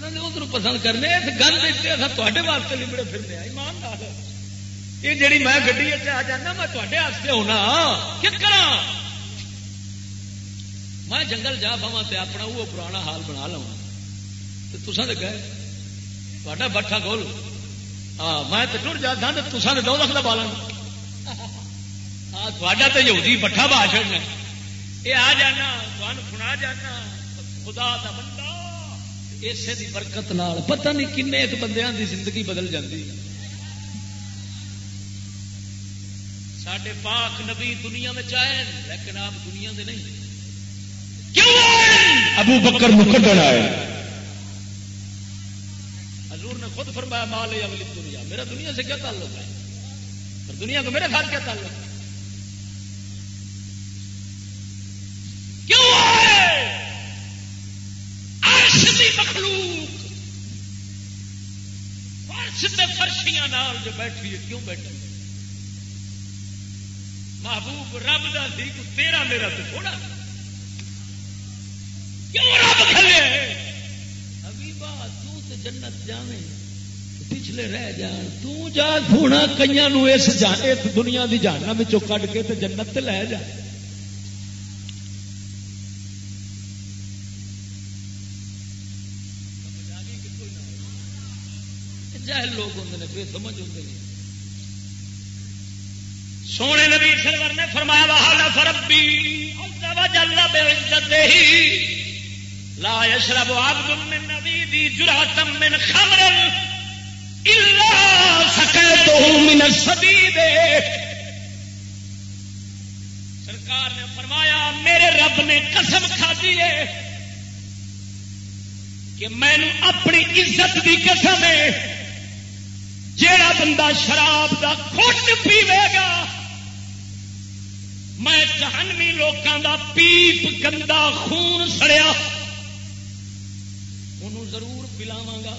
کوئی ادھر پسند کرنے اس گل دیتے تے واسطے لبڑے پھرنے ایمان یہ جڑی میں گڈی آ جانا میں تے ہونا کیا کرا میں جنگل جا پوا تو اپنا وہ پرانا حال بنا لوا تو تسا تو گئے تا بٹھا کھول ہاں میں تو ٹر جا تو تسا تو دو لکھ کا بالن ہاں تا تو یہودی بٹھا با چڑنا یہ آ جانا سنا جانا خدا کا بندہ اسے دی برکت نال پتہ نہیں کن ایک بندیاں دی زندگی بدل جاتی سڈے پاک نبی دنیا میں چاہے لیکن آپ دنیا دے نہیں کیوں ابو بکر مقدر آئے حضور نے خود فرمایا مال یا دنیا میرا دنیا سے کیا تعلق ہے دنیا کو میرے ساتھ کیا تعلق ہے فرش مخلوق. فرش فرشیاں نال جو بیٹھی ہے، کیوں بیٹھی محبوب رب کا سی تیرا میرا تو تھوڑا۔ کیوں رب کھلے؟ ابھی بات تو تے جنت جاویں، پچھلے رہ جان، تو جا تھوڑا کئی اس دنیا کی جانا بچوں کٹ کے تے جنت لے جا۔ جہل لوگ ہوں نے، بے سمجھ ہوتے ہیں سونے نبی سرور نے فرمایا بہالا فربی جل بے عزت ہی لا يشرب عبد من نبی جراتم من خمر الا سقيته من السبيد سرکار نے فرمایا، میرے رب نے قسم کھا دی ہے کہ میں اپنی عزت کی قسم ہے۔ جیڑا بندہ شراب دا کھٹ پیوے گا میں جہنمی لوگوں دا پیپ گندا خون سڑیا۔ انہوں ضرور پلاوا گا۔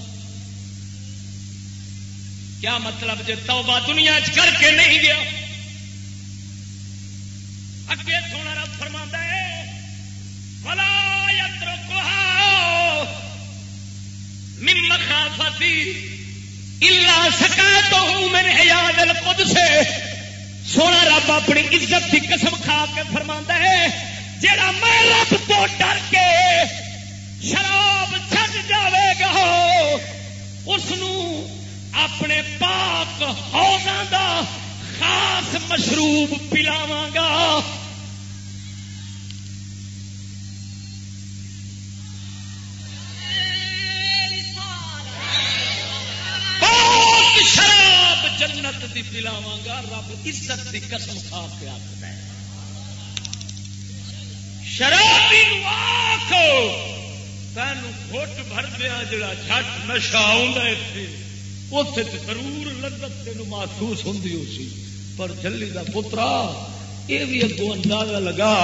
کیا مطلب جی توبہ دنیا چ کر کے نہیں گیا؟ اگے سونا رب فرما ہے فلا یترکھا من مخافتی الا سکا تو ہوں میں نے یاد خود سے سونا رب اپنی عزت کی قسم کھا کے فرما ہے جڑا میں رب تو ڈر کے شراب چڑ جائے گا اس اپنے پاک ہونا دا خاص مشروب پلاواں گا۔ جنت دی پلاوا گا، رب عزت دی قسم کھا کے آخر شرابی تین فٹ بھر دیا جا جٹ نشا آتے اتنے ضرور لذت تین محسوس ہوں سی۔ پر جلی کا پترا یہ بھی اگو اندازہ لگا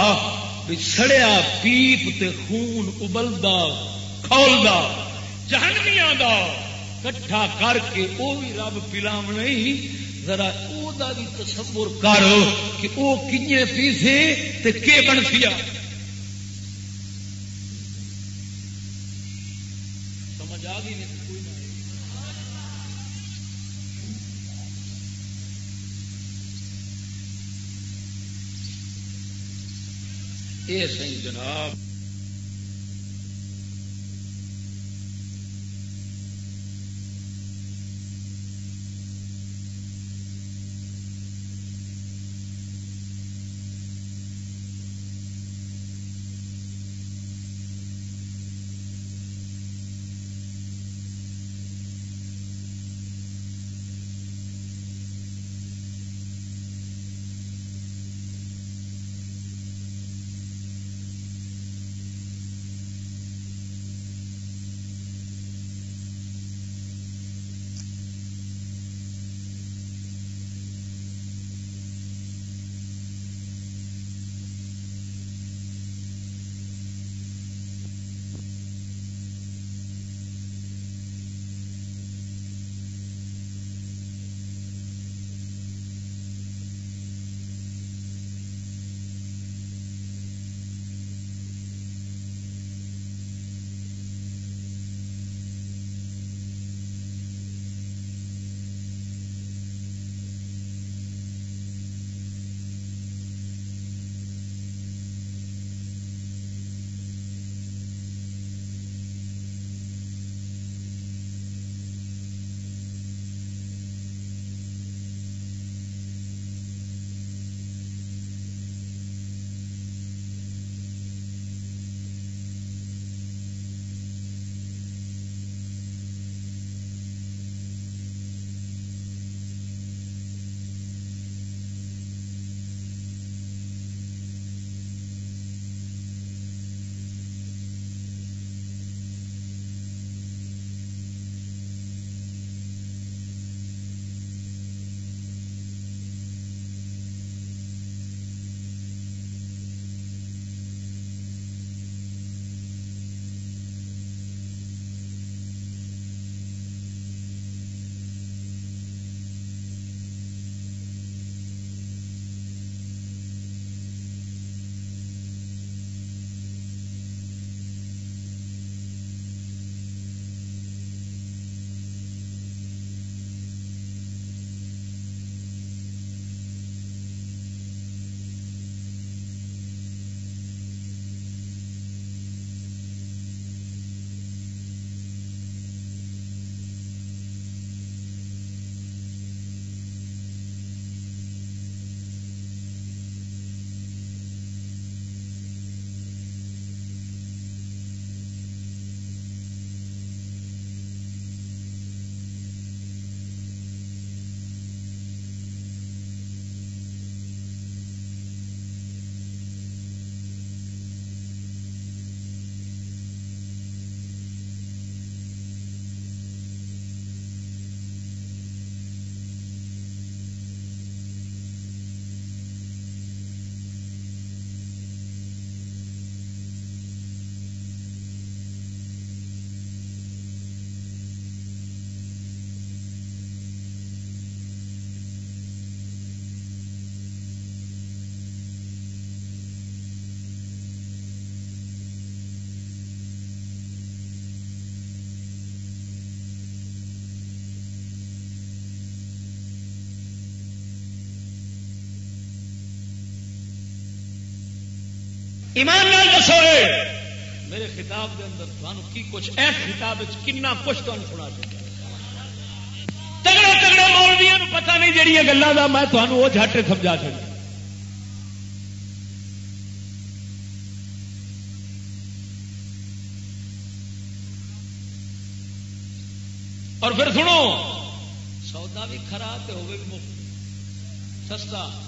بھی سڑیا پیپ تے خون ابلدا، کھولدا، جہنمیاں دا۔ کٹھا کر کے وہ بھی رب پلاو نہیں ذرا وہ بھی تصور کر کہ وہ کنے پیسے تے کے بن سیا سمجھ آ گئی نہیں یہ سی جناب ایمان نال دسو میرے خطاب کے اندر تمہیں کی کچھ ایس خطاب کنا کچھ تمہیں سنا چاہیے تگڑے تگڑے مولویا پتا نہیں جہیا گلوں کا میں تمہیں وہ جھٹ سمجھا سکتا اور پھر سنو۔ سودا بھی خراب ہوگی مفت۔ سستا۔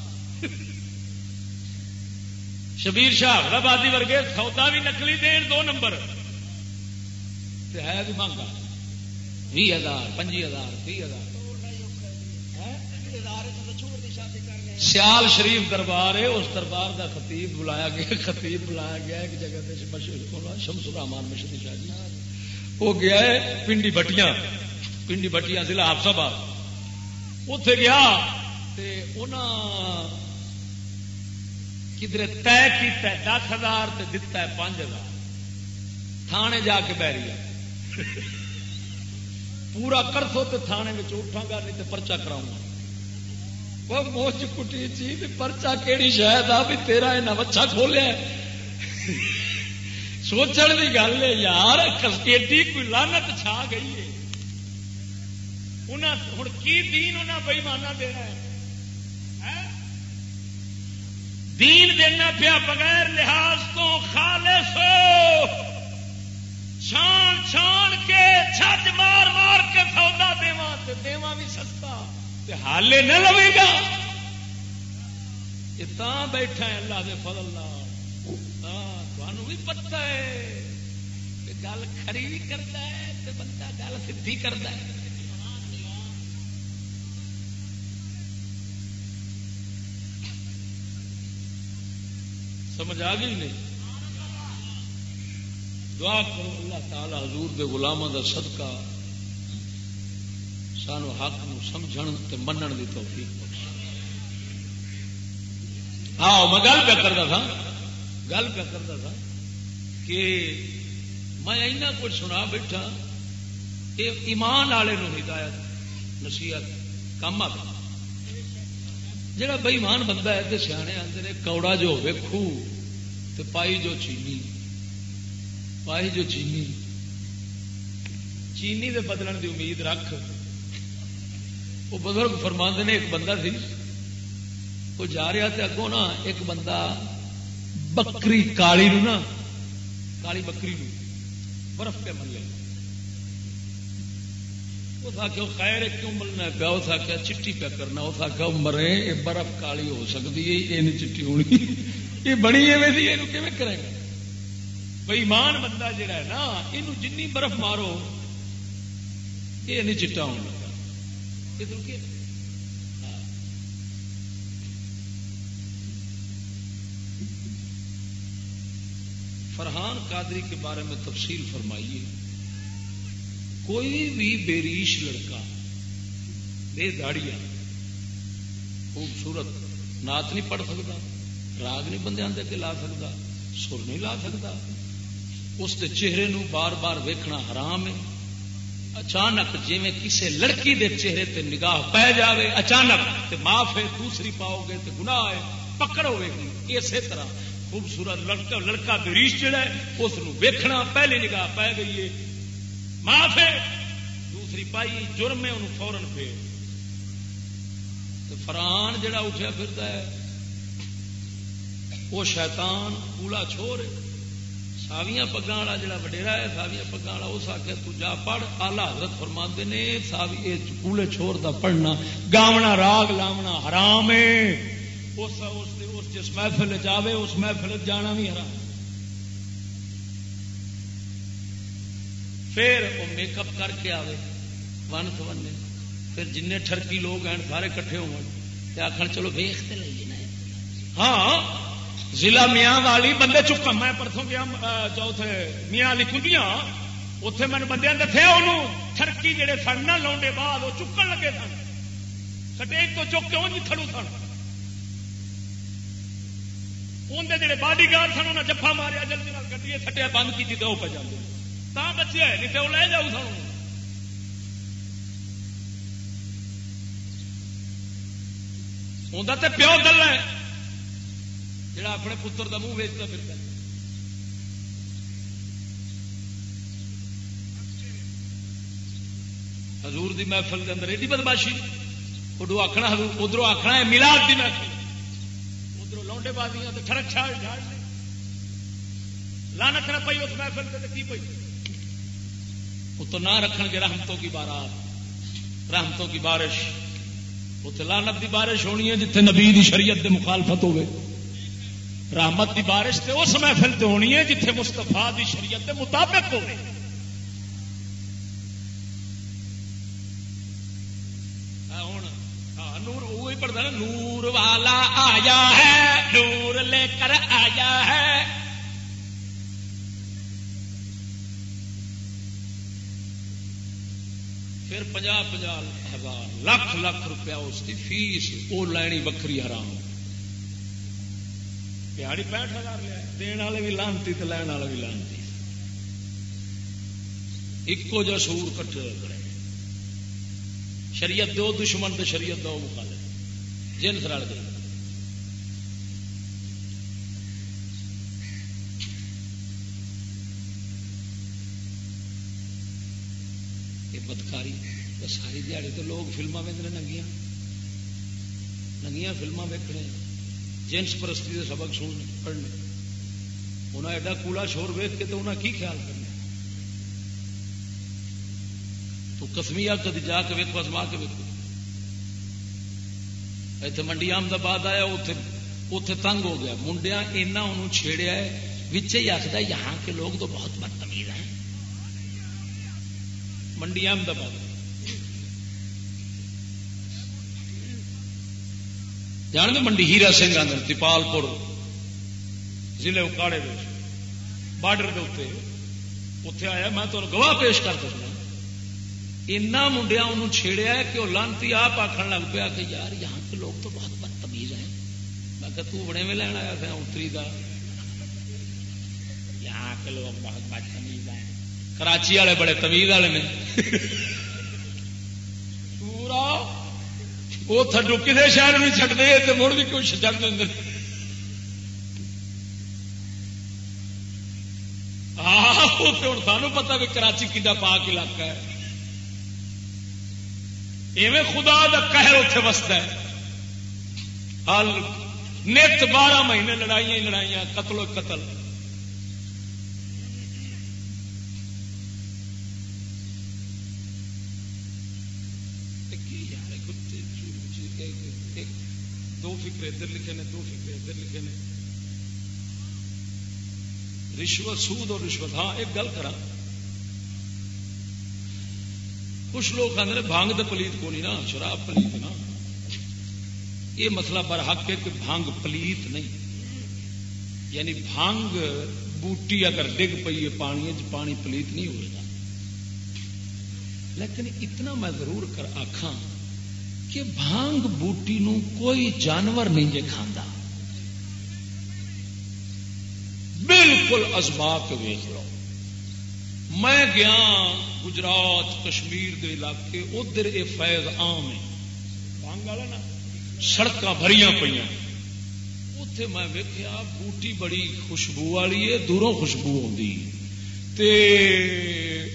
شبیر شاہ آبادی ورگے سودا بھی نکلی دین دو نمبر۔ ہے بھی مانگا۔ بھی ہزار، پنجی ہزار تی ہزار۔ سیال شریف دربار ہے، اس دربار کا خطیب بلایا گیا۔ خطیب بلایا گیا ایک جگہ شمس الرحمان مشری شاہ جی۔ وہ گیا ہے پنڈی بٹیاں۔ پنڈی بٹیاں ضلع آپ سب اتے گیا کدھر طے کیا دس ہزار دتا ہے، پانچ ہزار۔ تھانے جا کے بہ رہی پورا کرسو تو تھانے میں اٹھا گا، نہیں تو پرچا کراؤں وہ موچ کٹی چی پرچا کہڑی شاید آ بھی تیرا یہ بچا کھولیا سوچنے کی گل ہے، یار ایڈی کوئی لانت چھا گئی ہے۔ ہوں کی دین انہیں بئیمانہ دینا ہے؟ دین دینا پیا بغیر لحاظ تو خالص چھان چھان کے چھج مار مار کے سودا دیوا دیوا بھی سستا حالے نہ لوے گا۔ یہ بیٹھا ہے اللہ کے فضل ہاں، تمہوں بھی پتا ہے۔ گل کھری بھی کرتا ہے بندہ گل سی کرتا ہے۔ سمجھ آ گئی نہیں؟ دعا کرو اللہ تعالی حضور دے غلاموں دا صدقہ سانو حق نو سمجھن تے منن دی توفیق بخش ہاں میں گل پہ کرتا تھا، گل پہ کرتا تھا کہ میں اینا کچھ سنا بیٹھا، یہ ایمان والے ہدایت، نصیحت، کم آتا جڑا بئیمان بندہ ہے تو سیانے آتے ہیں کوڑا جو ہوے خو تو پائی جو چینی، پائی جو چینی۔ چینی دے بدلن دی امید رکھ۔ وہ بزرگ فرما نے، ایک بندہ سی۔ وہ جا رہا تھا اگوں نا، ایک بندہ بکری کالی نو نا، کالی بکری نو برف پہ ملے۔ اس آخیا خیر کیوں ملنا پیا اس آخیا چٹی پیا کرنا، اس آخیا مرے، یہ برف کالی ہو سکتی ہے، یہ نہیں چٹی ہونی۔ یہ بنی یہ کرے گا؟ بئیمان بندہ جہا ہے نا یہ جن برف مارو، یہ نہیں چٹا ہونا فرحان قادری کے بارے میں تفصیل فرمائیے۔ کوئی بھی بےریش لڑکا، بے داڑیا خوبصورت نات نہیں پڑھ سکتا، راگ نہیں بندے اندر کے لا سکتا، سر نہیں لا سکتا، اس کے چہرے نو بار بار ویکھنا حرام ہے۔ اچانک جی کسی لڑکی دے چہرے تے نگاہ پی جاوے، اچانک تے معاف ہے، دوسری پاؤ گے تے گناہ ہے پکڑ ہوے گی۔ اسی طرح خوبصورت لڑکا لڑکا بریش جڑا ہے، اس ویکھنا، پہلی نگاہ پی گئی ہے۔ معاف ہے۔ دوسری پائی جرم ہے انہوں فورن پہ فران جڑا اٹھا پھرتا ہے وہ شیطان کولا چھوڑ ساویاں پگا والا جڑا وڈیرا ہے ساویاں پگا والا اس آخر جا پڑھ۔ آلہ حضرت فرما نے ساوی کولے چھوڑ دا پڑھنا گاونا راگ لاونا حرام ہے۔ اس, اس جس محفل جاوے اس محفل جانا بھی حرام پھر وہ میک اپ کر کے آئے ون سبنے پھر جن ٹرکی لوگ ہیں، سارے کٹھے ہو آخر چلو ویختے لئیے ہاں ضلع میاں والی بندے چکا میں پرسوں گیا چوتھے میاں والی کدیاں اتے من بندے دسے انہوں ٹرکی جڑے سن نہ لاؤنڈے بعد وہ چکن لگے سن۔ سٹیج تو چک کے انج کھڑو سن۔ اندر جڑے باڈی گارڈ سن انہیں جفا ماریا، جلدی گڈی سٹیا، بند کی تو وہ پہ جاتے بچیا ہے نہیں تو لے جاؤ سانو اندر تے پیو دلہ ہے جڑا اپنے پتر کا منہ ویچتا پھر ہے حضور دی محفل دے اندر ایڈی بدماشی ادو آخنا ادھر آخنا ہے ملاد دی محفل ادھر لونڈے بازیاں ٹھڑک چھاڑ جھاڑ لانت نہ پی اس محفل سے کی پی وہ تو نہ رکھ گے رحمتوں کی بارات، رحمتوں کی بارش۔ اتنے لانت کی بارش ہونی ہے جتنے نبی دی شریعت دے مخالفت ہوگی رحمت کی بارش تے اس محفل تے ہونی ہے جتنے مستفا دی شریعت دے مطابق ہوگی پڑھتا نا، نور والا آیا ہے، نور لے کر پھر پناہ پناہ ہزار لاکھ لاکھ روپیہ اس کی فیس، وہ لینی وکری حرام۔ دیہڑی پینٹ ہزار لیا۔ دن والے بھی لانتی تو لین والے بھی لانتی۔ ایکو جا سور کٹے کرے شریعت دو دشمن تو شریعت دو مخالف جنس رل گئی۔ بدکاری ساری دیہی تو لوگ فلما ویکنے ننگیا ننگیا فلما ویکنے جنس پرستی کے سبق سننے پڑھنے۔ انہیں ایڈا کولا شور ویک کے تو انہیں کی خیال کرنا تو کسمیا کدی جا کے ویکو ازما کے ویکو اتنے منڈی احمدآباد آیا اتے تنگ ہو گیا۔ منڈیا اینا انہوں چھیڑیا ہے۔ ہی آخر یہاں کے لوگ تو بہت بدتمیز ہیں۔ منڈی احمدآباد۔ جان دو منڈی ہیرا سنگھ آدھے تپال پور ضلع اکاڑے بارڈر کے اتنے اتے آیا، میں تو گواہ پیش کر دوں اینا منڈیا انہوں چھیڑیا ہے کہ وہ لانتی آپ آخر لگ پیا کہ یار، یہاں کے لوگ تو بہت بدتمیز ہیں۔ میں کہ تڑے میں لینا آیا تھا، اتری کا یہاں کے لوگ بہت بدتمیز کراچی والے بڑے تمیز والے نے. پورا. وہ تھڈو کسی شہر بھی چڑھتے تو مڑ بھی کچھ چڑھ دیں ہاں ہوں پتا بھی کراچی کھا پاک علاقہ ہے. ایویں خدا کا قہر اتے وستا ہے. حال نت بارہ مہینے لڑائیاں لڑائیاں، قتل و قتل. دو فکر ادھر لکھے نے، دو فکر ادھر لکھے نے۔ رشوت سود اور رشوت ہاں ایک گل کرا کچھ لوگ آدھے بانگ تو پلیت کو نہیں نا، شراب پلیت نا۔ یہ مسئلہ پر حق ہے کہ بھانگ پلیت نہیں۔ یعنی بھانگ بوٹی اگر ڈگ پی ہے، پانی پانی پلیت نہیں ہوئے گا لیکن اتنا میں ضرور کر آخا کہ بھانگ بوٹی نو کوئی جانور نہیں جے کھانا بالکل ازما کے ویچ لو۔ میں گیا گجرات، کشمیر کے علاقے، ادھر یہ فیض عام ہے۔ بھانگ والا نا سڑک بھری پہ اتے میں ویکیا بوٹی بڑی خوشبو والی ہے، دوروں خوشبو آتی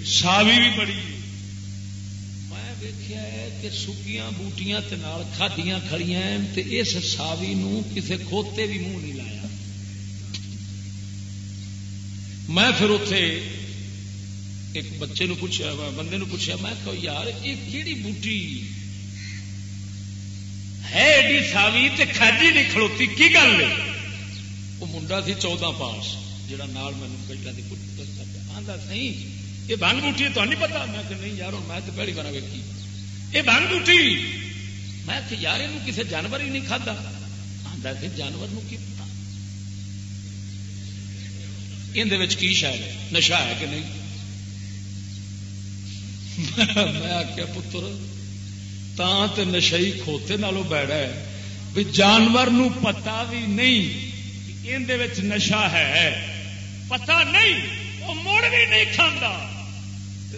ساوی بھی بڑی میں ویکیا کہ سکیاں بوٹیاں کھادیاں کھڑیاں اس ساوی نو کسے کھوتے بھی منہ نہیں لایا۔ میں پھر اتے ایک بچے نو پوچھا بندے نو پوچھا میں کہ یار، یہ کہڑی بوٹی ہے ایڈی ساوی تے کھاجی نہیں کھڑوتی کی گل ہے؟ وہ منڈا سی چودہ پاس جہاں نال مینو پہلے آتا سی یہ بنگ بوٹی تو نہیں پتا میں کہ نہیں یار میں تو پہلی بار ویکی یہ بنگ بوٹی میں کہ یار یہ کسی جانور ہی نہیں کھدا آتا سی جانور نو کی پتا یہ کی شاید ہے نشا ہے کہ نہیں میں آخیا پتر تے نشئی کھوتے نالوں بیڑا ہے بھی جانور نو پتا بھی نہیں اندر نشا ہے پتا نہیں وہ مڑ بھی نہیں کھانا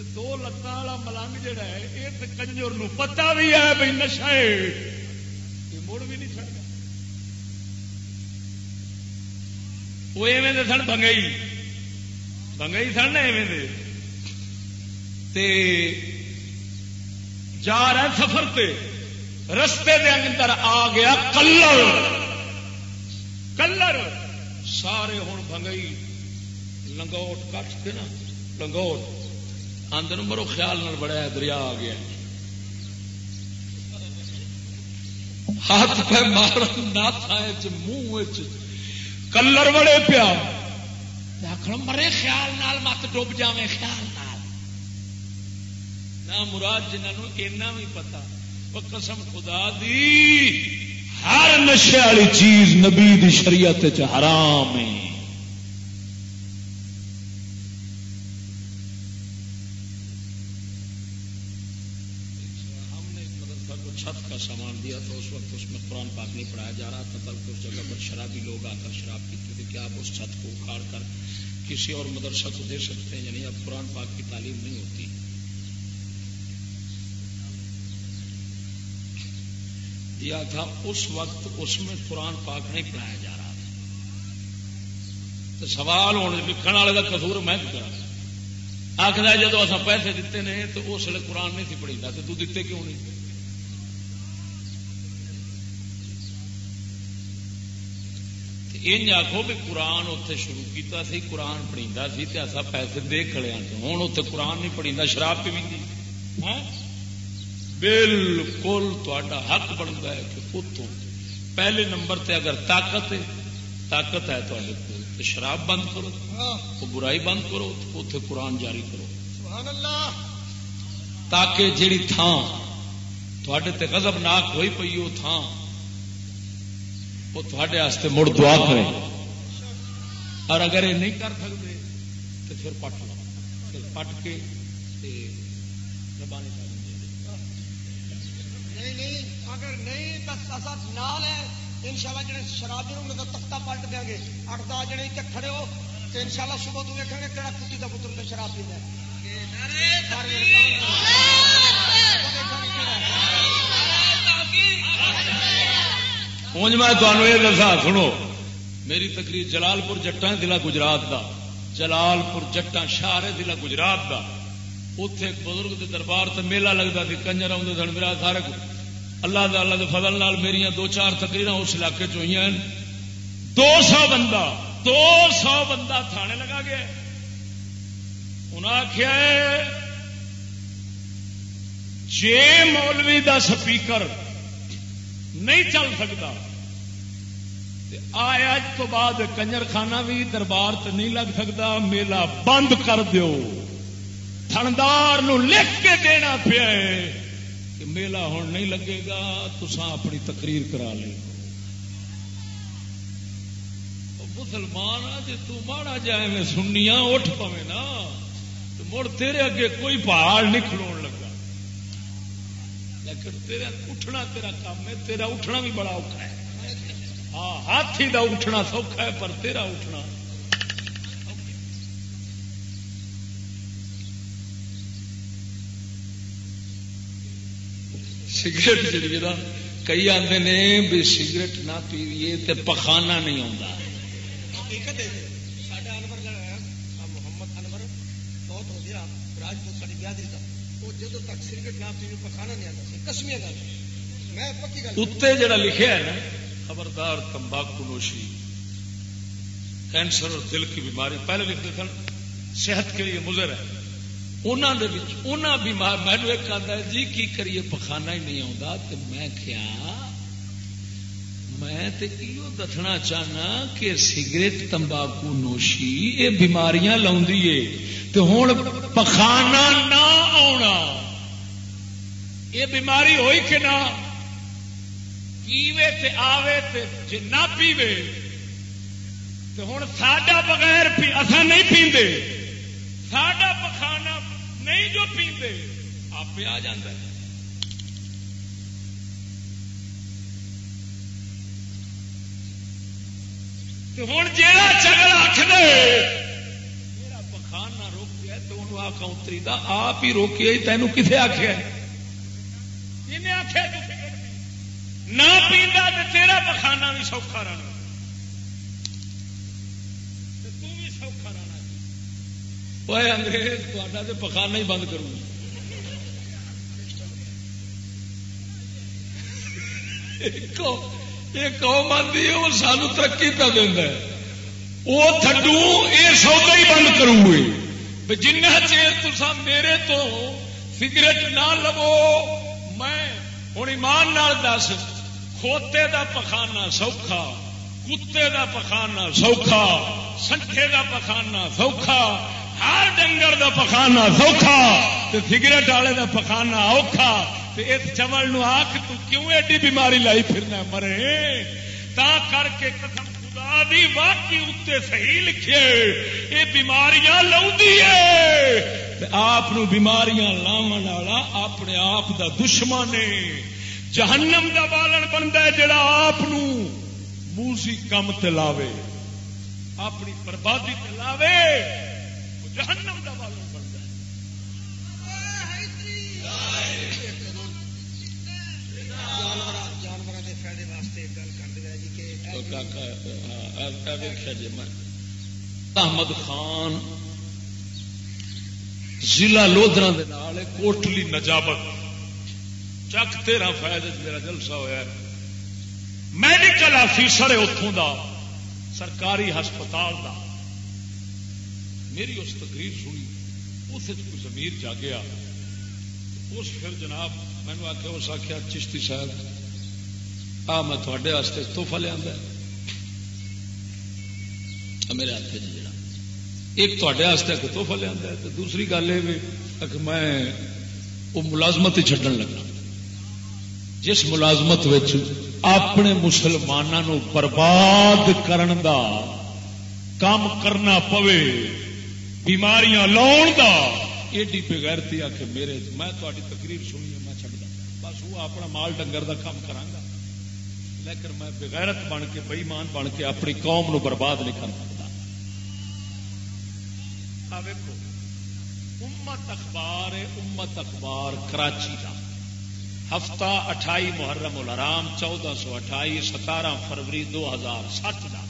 دو لتان والا ملنگ جڑا ہے یہ کنجر نو پتا بھی ہے بھائی نشا ہے مڑ بھی نہیں چڑھتا وہ ایویں سن بنگئی بنگئی سن ایویں جا رہا سفر تے رستے دے اندر آ گیا کلر کلر سارے ہوں بنگئی لنگوٹ کٹ کے نا لنگوٹ آدھے مرو خیال نہ بڑا دریا آ گیا۔ ہاتھ پہ مار نات منہ کلر بڑے پیا۔ آخر مرے خیال نال مت ڈب جائے خیال نال۔ نہ مراد جنہوں اینا بھی پتا قسم خدا دی، ہر نشے والی چیز نبی دی شریعت حرام ہے۔ کسی اور مدرسہ کو دے سکتے ہیں یعنی اب قرآن پاک کی تعلیم نہیں ہوتی۔ یا تھا اس وقت اس میں قرآن پاک نہیں پڑھایا جا رہا تھا۔ تو سوال ہونے لکھن والے کا کسور میں کرا آخر جب اصل پیسے دیتے ہیں تو اس لیے قرآن نہیں سی پڑھی۔ تو دیتے کیوں نہیں؟ آخو بھی قرآن اتنے شروع کیتا سی قرآن پڑھا سی اصا پیسے دے کھڑے ہوں اتنے قرآن نہیں پڑھی شراب پی ہاں؟ بالکل تا حق بنتا ہے کہ اتوں پہلے نمبر تے اگر طاقت ہے طاقت ہے تو شراب بند کرو وہ برائی بند کرو اتنے قرآن جاری کرو۔ تاکہ جیڑی تھان تے غضب ناک ہوئی پی وہ تھان وہ تھوڑے مڑ دعا کرے اور اگر یہ نہیں کر سکتے تو پھر پٹ لو۔ پھر پٹ کے اگر نہیں ان شاء اللہ جڑے شرابی ہوں تختہ پلٹ دیں گے اٹھ دس جڑے اتنے کھڑے ہو تو ان شاء اللہ صبح تو ویکیں گے کہڑا کتی کا پتر شراب پیتا ہے۔ ہوں میں تمہیں یہ دسا سنو۔ میری تقریر جلال پور جٹا ضلع گجرات دا جلال پور جٹا شہر ضلع گجرات دا۔ اتے بزرگ کے دربار سے میلہ لگتا سی، کنجر آدھے سن، میرا سارے اللہ اللہ کے فضل نال میری دو چار تقریر اس علاقے چ ہوئی دو سو بندہ، دو سو بندہ تھانے لگا گیا انہیں آخیا جے مولوی دا سپیکر نہیں چل سکتا۔ آیا تو بعد کنجر خانہ بھی دربار تو نہیں لگ سکتا، میلہ بند کر دیو۔ تھندار لکھ کے دینا پیا کہ میلہ ہوں نہیں لگے گا تو اپنی تقریر کرا لے مسلمان جی تاڑا جائے میں سنیا اٹھ پوے نا، تو مڑ تیرے اگے کوئی پہاڑ نہیں کھلو لگا۔ لیکن تیرا اٹھنا تیرا کام ہے، تیرا اٹھنا بھی بڑا اوکھا ہے۔ ہاں ہاتھی دا اٹھنا سوکھا ہے، پر تیرا اٹھنا۔ سگریٹ جی کئی آتے نے بھی سگریٹ نہ پیے تو پخانا نہیں آتا جی۔ محمد انور، بہت ہو گیا، راجپوت ساری بیادری کا وہ جدو تک سگریٹ نہ پی پخانا نہیں آتا اتنے جڑا لکھا ہے نا، خبردار تمباکو نوشی۔ کینسر اور دل کی بیماری۔ پہلے لکھتے تھے صحت کے لیے مضر ہے۔ انہوں بیمار، میں ایک آتا ہے جی کی کریے پخانا ہی نہیں آتا تو میں کیا میں دسنا چاہنا کہ سگریٹ، تمباکو نوشی یہ بیماریاں لاؤں تو ہوں پخانا نہ آنا یہ بیماری ہوئی کہ نہ؟ پیوے تے آوے تے جی نہ پیوے تو ہوں ساڈا بغیر اصا نہیں پیندے۔ ساڈا پخانا نہیں جو پیندے آپ آ جاتا ہے۔ ہوں جا چگل آخ دے میرا پخانا روکیا تو انہوں آ کا آپ ہی روکیا تینوں کتنے آخیا آخیا نہ پیندا تو تیرا پخانا بھی سوکھا رہنا۔ بھی سوکھا رہنا۔ وہ انگریز تا تو پخانا ہی بند کروں۔ قوم آتی ہے، وہ سانو ترقی پہ دینا وہ تھڈو یہ سودا ہی بند کروں گے۔ جنہ چیر تسا میرے تو سگریٹ نہ لو میں ہوں ایمان نال دس، کھوتے دا پخانا سوکھا، کتے دا پخانا سوکھا، سنکھے دا پخانا سوکھا، ہر ڈنگر دا پخانا سوکھا سگریٹ والے دا پخانا اوکھا اس چمل نو آخ تو کیوں ایڈی بیماری لائی پھرنا مرے، تا کر کے قسم دی واقعی اتنے صحیح لکھے یہ بیماریاں لاؤں آپ بیماریاں لاون والا اپنے آپ دا دشمن ہے۔ جہنم دا بالن بنتا ہے جڑا آپ موسی کم تلاوے اپنی بربادی تلاوے جہنم دا بالن بنتا ہے۔ احمد خان، ضلع لودرا کوٹلی نجابت۔ چک تیرہ فائدے میرا جلسہ ہوا میڈیکل آفیسر ہے اتوں دا، سرکاری ہسپتال دا۔ میری اس تقریر سنی، اس زمیر جاگیا۔ اس پھر جناب مینو آخیا اس آخیا چشتی صاحب، آ میں تھوڑے توحفہ لیا میرے ہاتھ جا ایک تے توحفہ لیا دوسری گل یہ کہ میں وہ ملازمت ہی چڈن لگا۔ جس ملازمت اپنے مسلمانوں برباد کرن دا کام کرنا پوے، بیماریاں لاؤن دا، ایڈی بغیرتی آ کے میرے میں تاری تقریر سنی میں چڑھتا بس وہ اپنا مال ڈنگر دا کام کرا لیکن میں بغیرت بن کے بئیمان بن کے اپنی قوم نو برباد نہیں کر سکتا امت اخبار امت اخبار کراچی کا ہفتہ اٹھائی محرم الحرام، چودہ سو اٹھائی، ستارہ فروری دو ہزار سات کا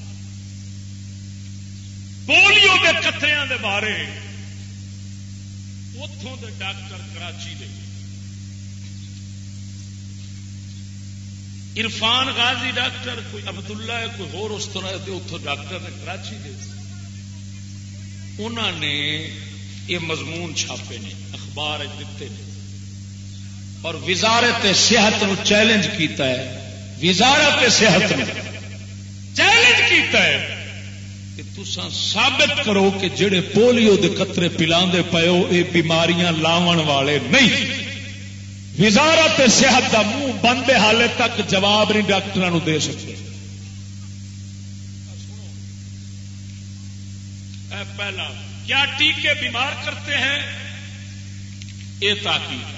پولیو کے قطرے دے بارے۔ اتوں دے ڈاکٹر کراچی دے۔ عرفان غازی ڈاکٹر، کوئی عبداللہ ہے، کوئی ہور اس طرح اتوں ڈاکٹر نے کراچی دے۔ انہوں نے یہ مضمون چھاپے نے، اخبار دیتے نے۔ اور وزارت صحت نو چیلنج کیتا ہے۔ وزارت صحت نے چیلنج کیتا ہے کہ تسا ثابت کرو کہ جڑے پولیو دے قطرے پلا پے ہو یہ بیماریاں لاون والے نہیں۔ وزارت صحت کا منہ بند حال تک جواب نہیں ڈاکٹر دے سکتے۔ پہلا کیا ٹیکے بیمار کرتے ہیں یہ تاکید۔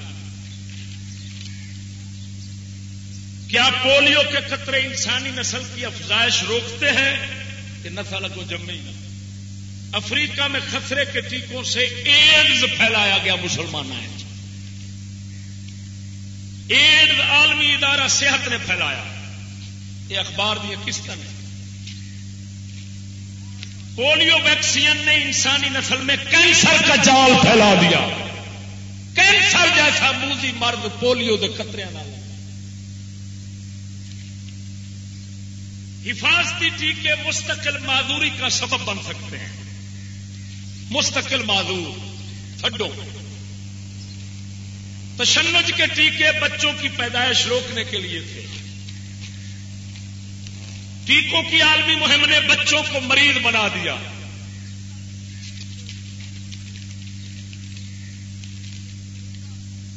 کیا پولیو کے قطرے انسانی نسل کی افزائش روکتے ہیں؟ کہ نسل کو جمے ہی افریقہ میں خطرے کے ٹیکوں سے ایڈز پھیلایا گیا مسلمان ایڈز عالمی ادارہ صحت نے پھیلایا۔ یہ اخبار دیا کس طرح؟ پولیو ویکسین نے انسانی نسل میں کینسر کا جال پھیلا دیا۔ کینسر جیسا موزی مرد پولیو کے خطرے حفاظتی ٹیکے مستقل معذوری کا سبب بن سکتے ہیں۔ مستقل معذور تھڈو تشنج کے ٹیکے بچوں کی پیدائش روکنے کے لیے تھے۔ ٹیکوں کی عالمی مہم نے بچوں کو مریض بنا دیا۔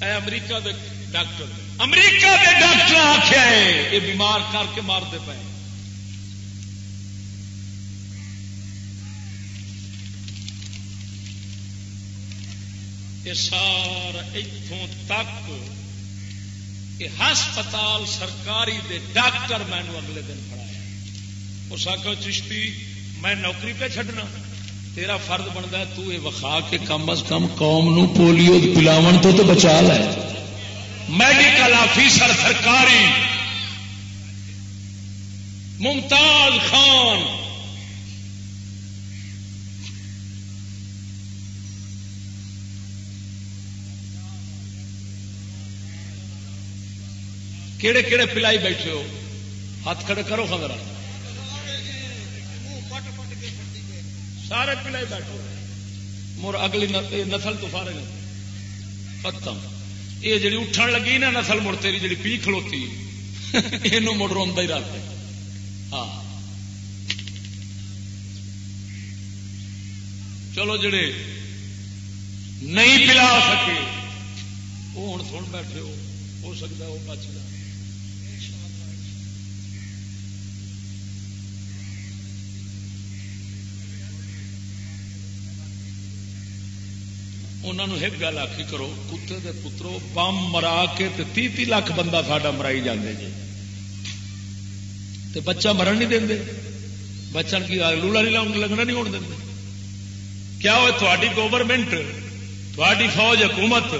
اے امریکہ دے ڈاکٹر، امریکہ کے ڈاکٹر آخیا ہے یہ بیمار کر کے مارتے پے یہ سارا اتوں تک کہ ہسپتال سرکاری دے ڈاکٹر مینو اگلے دن پڑھایا اس آخو چشتی؟ میں نوکری پہ چڈنا تیرا فرد بنتا ہے، تو یہ وکھا کے کم از کم قوم نو پولیو پلاو تو تو بچا لے۔ میڈیکل آفیسر سرکاری۔ ممتاز خان۔ کہڑے کہڑے پلائی بیٹھے ہو؟ ہاتھ کھڑے کرو خبر سارے پلائی بیٹھو۔ مور اگلی نسل تو فارغ ختم۔ یہ جی اٹھن لگی نا نسل مڑ تیری جی پی کھلوتی۔ یہ مڑ رو ہی رکھ ہاں۔ چلو جڑے نہیں پلا سکے، وہ ہوں سن بیٹھے ہو ہو سکتا وہ بچ جائے۔ انہوں نے ایک گل آخی کرو کتے دے پترو بم مرا کے تی تی لاکھ بندہ ساڈا مرائی جاندے جی تے بچہ مرن نہیں دیں بچن کی لولا نہیں لگنا نہیں ہونے دیں کیا وہ تھوڑی گورنمنٹ تھوڑی فوج حکومت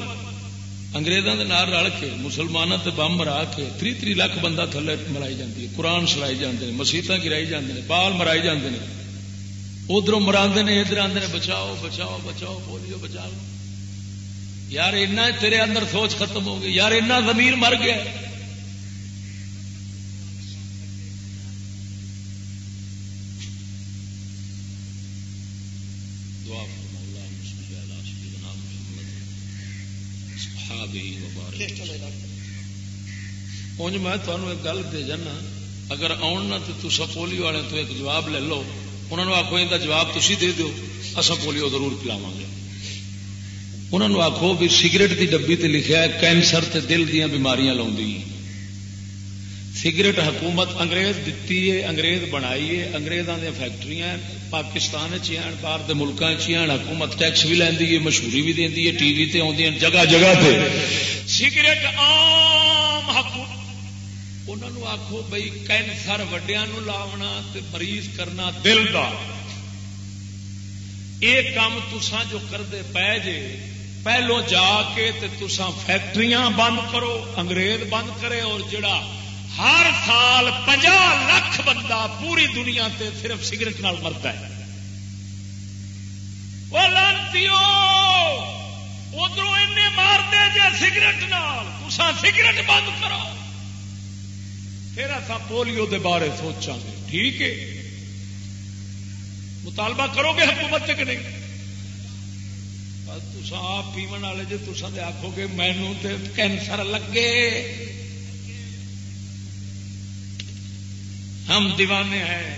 اگریزوں کے نال رل کے مسلمانوں سے بم مرا کے تری تری لاکھ بندہ تھلے مرائی جاتی ہے قرآن سلائی جاتے ہیں مسیحت گرائی جاتے ہیں بال مرائی جاتے ہیں ادھر مرا نے ادھر آتے ہیں بچاؤ بچاؤ بچاؤ بولیو بچاؤ یار اینا تیرے اندر سوچ ختم ہو گئی۔ یار اینا زمین مر گیا۔ میں تمہیں ایک گل دے جانا اگر آن نہ تو تصا پولیو والے تو ایک جواب لے لو۔ انہوں نے آخو یہ جواب تھی دے دو اصا پولیو ضرور پلاو گے۔ انہوں نے آخو بھی سگریٹ کی ڈبی تے لکھا ہے، کینسر تے دل دیا بیماریاں لاؤں سگریٹ حکومت انگریز دتی ہے، انگریز بنائی ہے اگریزوں دیا فیکٹری پاکستان چین باہر کے ملکوں چین حکومت ٹیکس بھی لینی ہے، مشہوری بھی دینی ہے، ٹی وی تے آدی جگہ جگہ پہ سگریٹ عام حکومت۔ انہوں آخو بھائی کینسر وڈیا لاونا تے مریض کرنا دل کا یہ کام تسان جو کرتے پی جے پہلو جا کے تسان فیکٹریاں بند کرو، انگریز بند کرے اور جڑا ہر سال پنجا لاکھ بندہ پوری دنیا تے صرف سگریٹ نال مرتا ہے۔ ادھر مارتے جی سگریٹ نال تسا سگریٹ بند کرو۔ پھر ایسا پولیو دے بارے سوچا گے، ٹھیک ہے؟ مطالبہ کرو گے حکومت کہ نہیں؟ تسا آپ پیو والے جی تسا آخو گے مینو کینسر لگے ہم دیوانے ہیں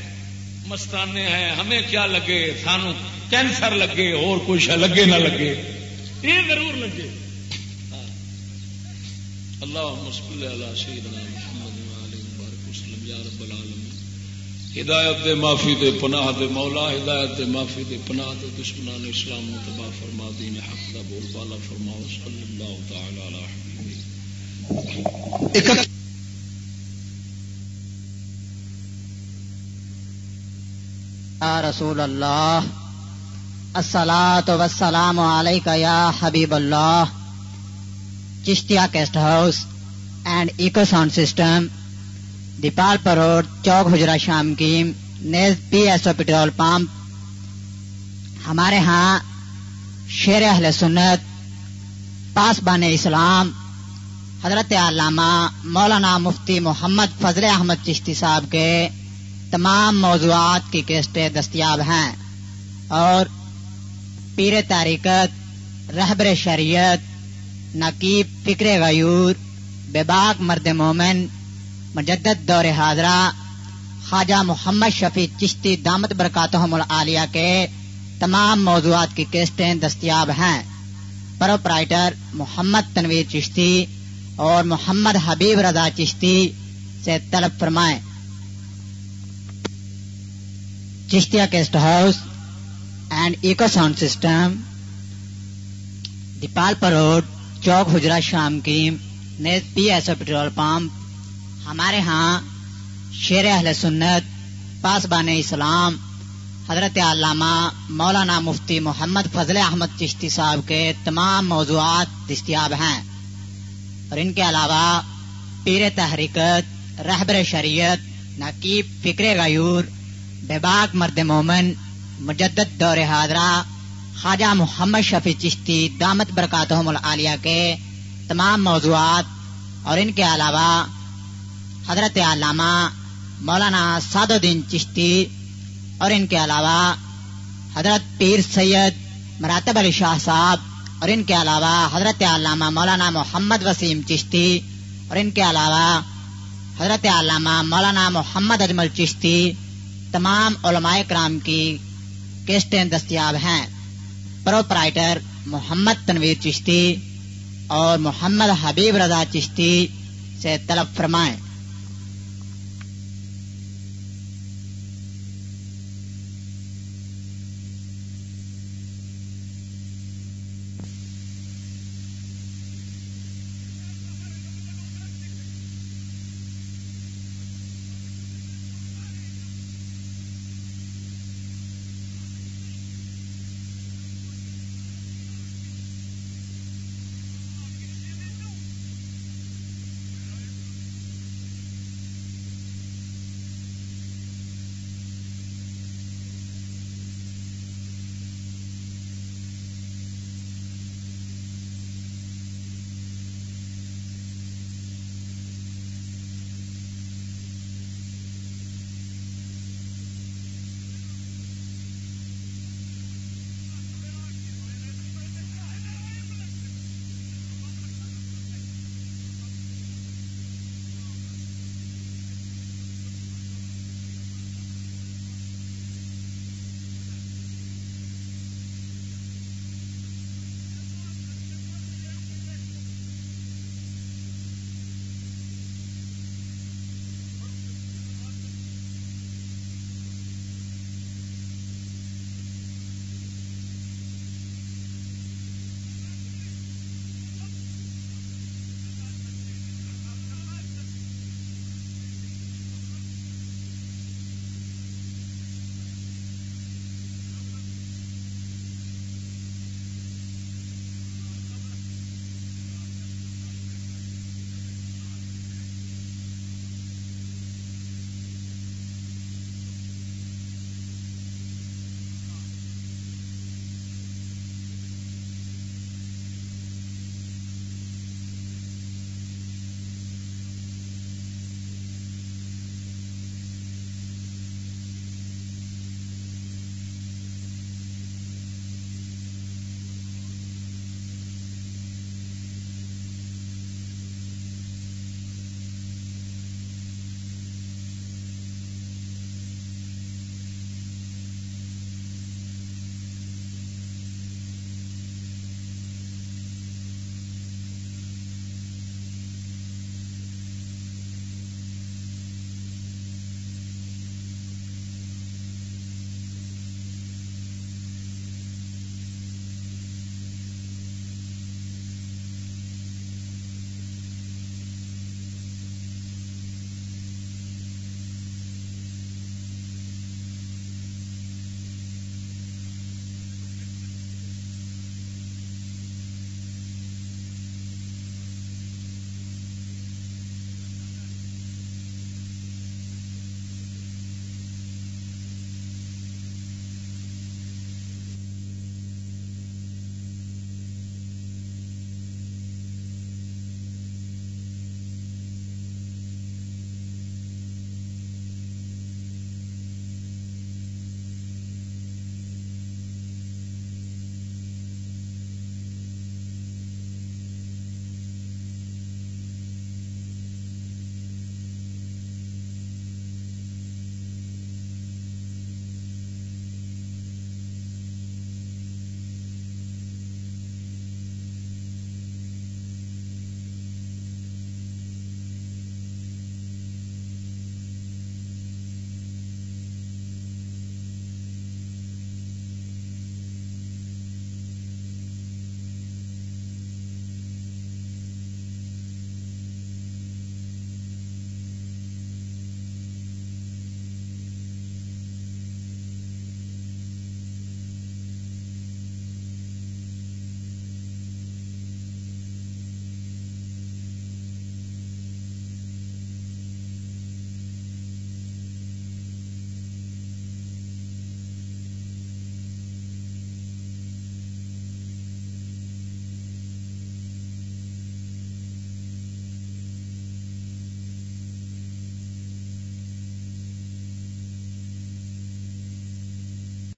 مستانے ہیں ہمیں کیا لگے سانو کینسر لگے اور کچھ لگے نہ لگے یہ ضرور لگے اللہ مسکل ہدایت دے معافی دے پناہ دے مولا، ہدایت دے معافی دے پناہ دے دشمنان اسلام تباہ فرما، دین حق دا بول بالا فرماؤ صلی اللہ تعالی علیہ رسول اللہ السلام وسلام علیکہ یا حبیب اللہ۔ Chishtia guest house and echo sound system Dipalpur road چوک حجرا شام کی نیز P S O petrol pump ہمارے ہاں شیر اہل سنت، پاس بان اسلام، حضرت علامہ مولانا مفتی محمد فضل احمد چشتی صاحب کے تمام موضوعات کی کیسٹیں دستیاب ہیں اور پیر تاریخت رہبر شریعت، نقیب فکر غیور، بے باک مرد مومن مجدد دور حاضرہ خواجہ محمد شفیع چشتی دامت برکاتہم العالیہ کے تمام موضوعات کی کیسٹیں دستیاب ہیں۔ پروپرائٹر محمد تنویر چشتی اور محمد حبیب رضا چشتی سے طلب فرمائیں۔ Chishtia guest house and echo sound system, Dipalpur road چوک حجرا شام کی، نیز P S O petrol pump ہمارے ہاں شیر اہل سنت، پاس بان اسلام، حضرت علامہ مولانا مفتی محمد فضل احمد چشتی صاحب کے تمام موضوعات دستیاب ہیں۔ اور ان کے علاوہ پیر تحریکت، رہبر شریعت، نقیب فکر غیور، بے باک مرد مومن، مجدد دور حاضرہ، خواجہ محمد شفیع چشتی، دامت برکاتہم العالیہ کے تمام موضوعات اور ان کے علاوہ حضرت علامہ مولانا سعد الدین چشتی اور ان کے علاوہ حضرت پیر سید مراتب علی شاہ صاحب اور ان کے علاوہ حضرت علامہ مولانا محمد وسیم چشتی اور ان کے علاوہ حضرت علامہ مولانا محمد اجمل چشتی تمام علماء کرام کی کیسٹیں دستیاب ہیں۔ پروپرائٹر محمد تنویر چشتی اور محمد حبیب رضا چشتی سے طلب فرمائیں۔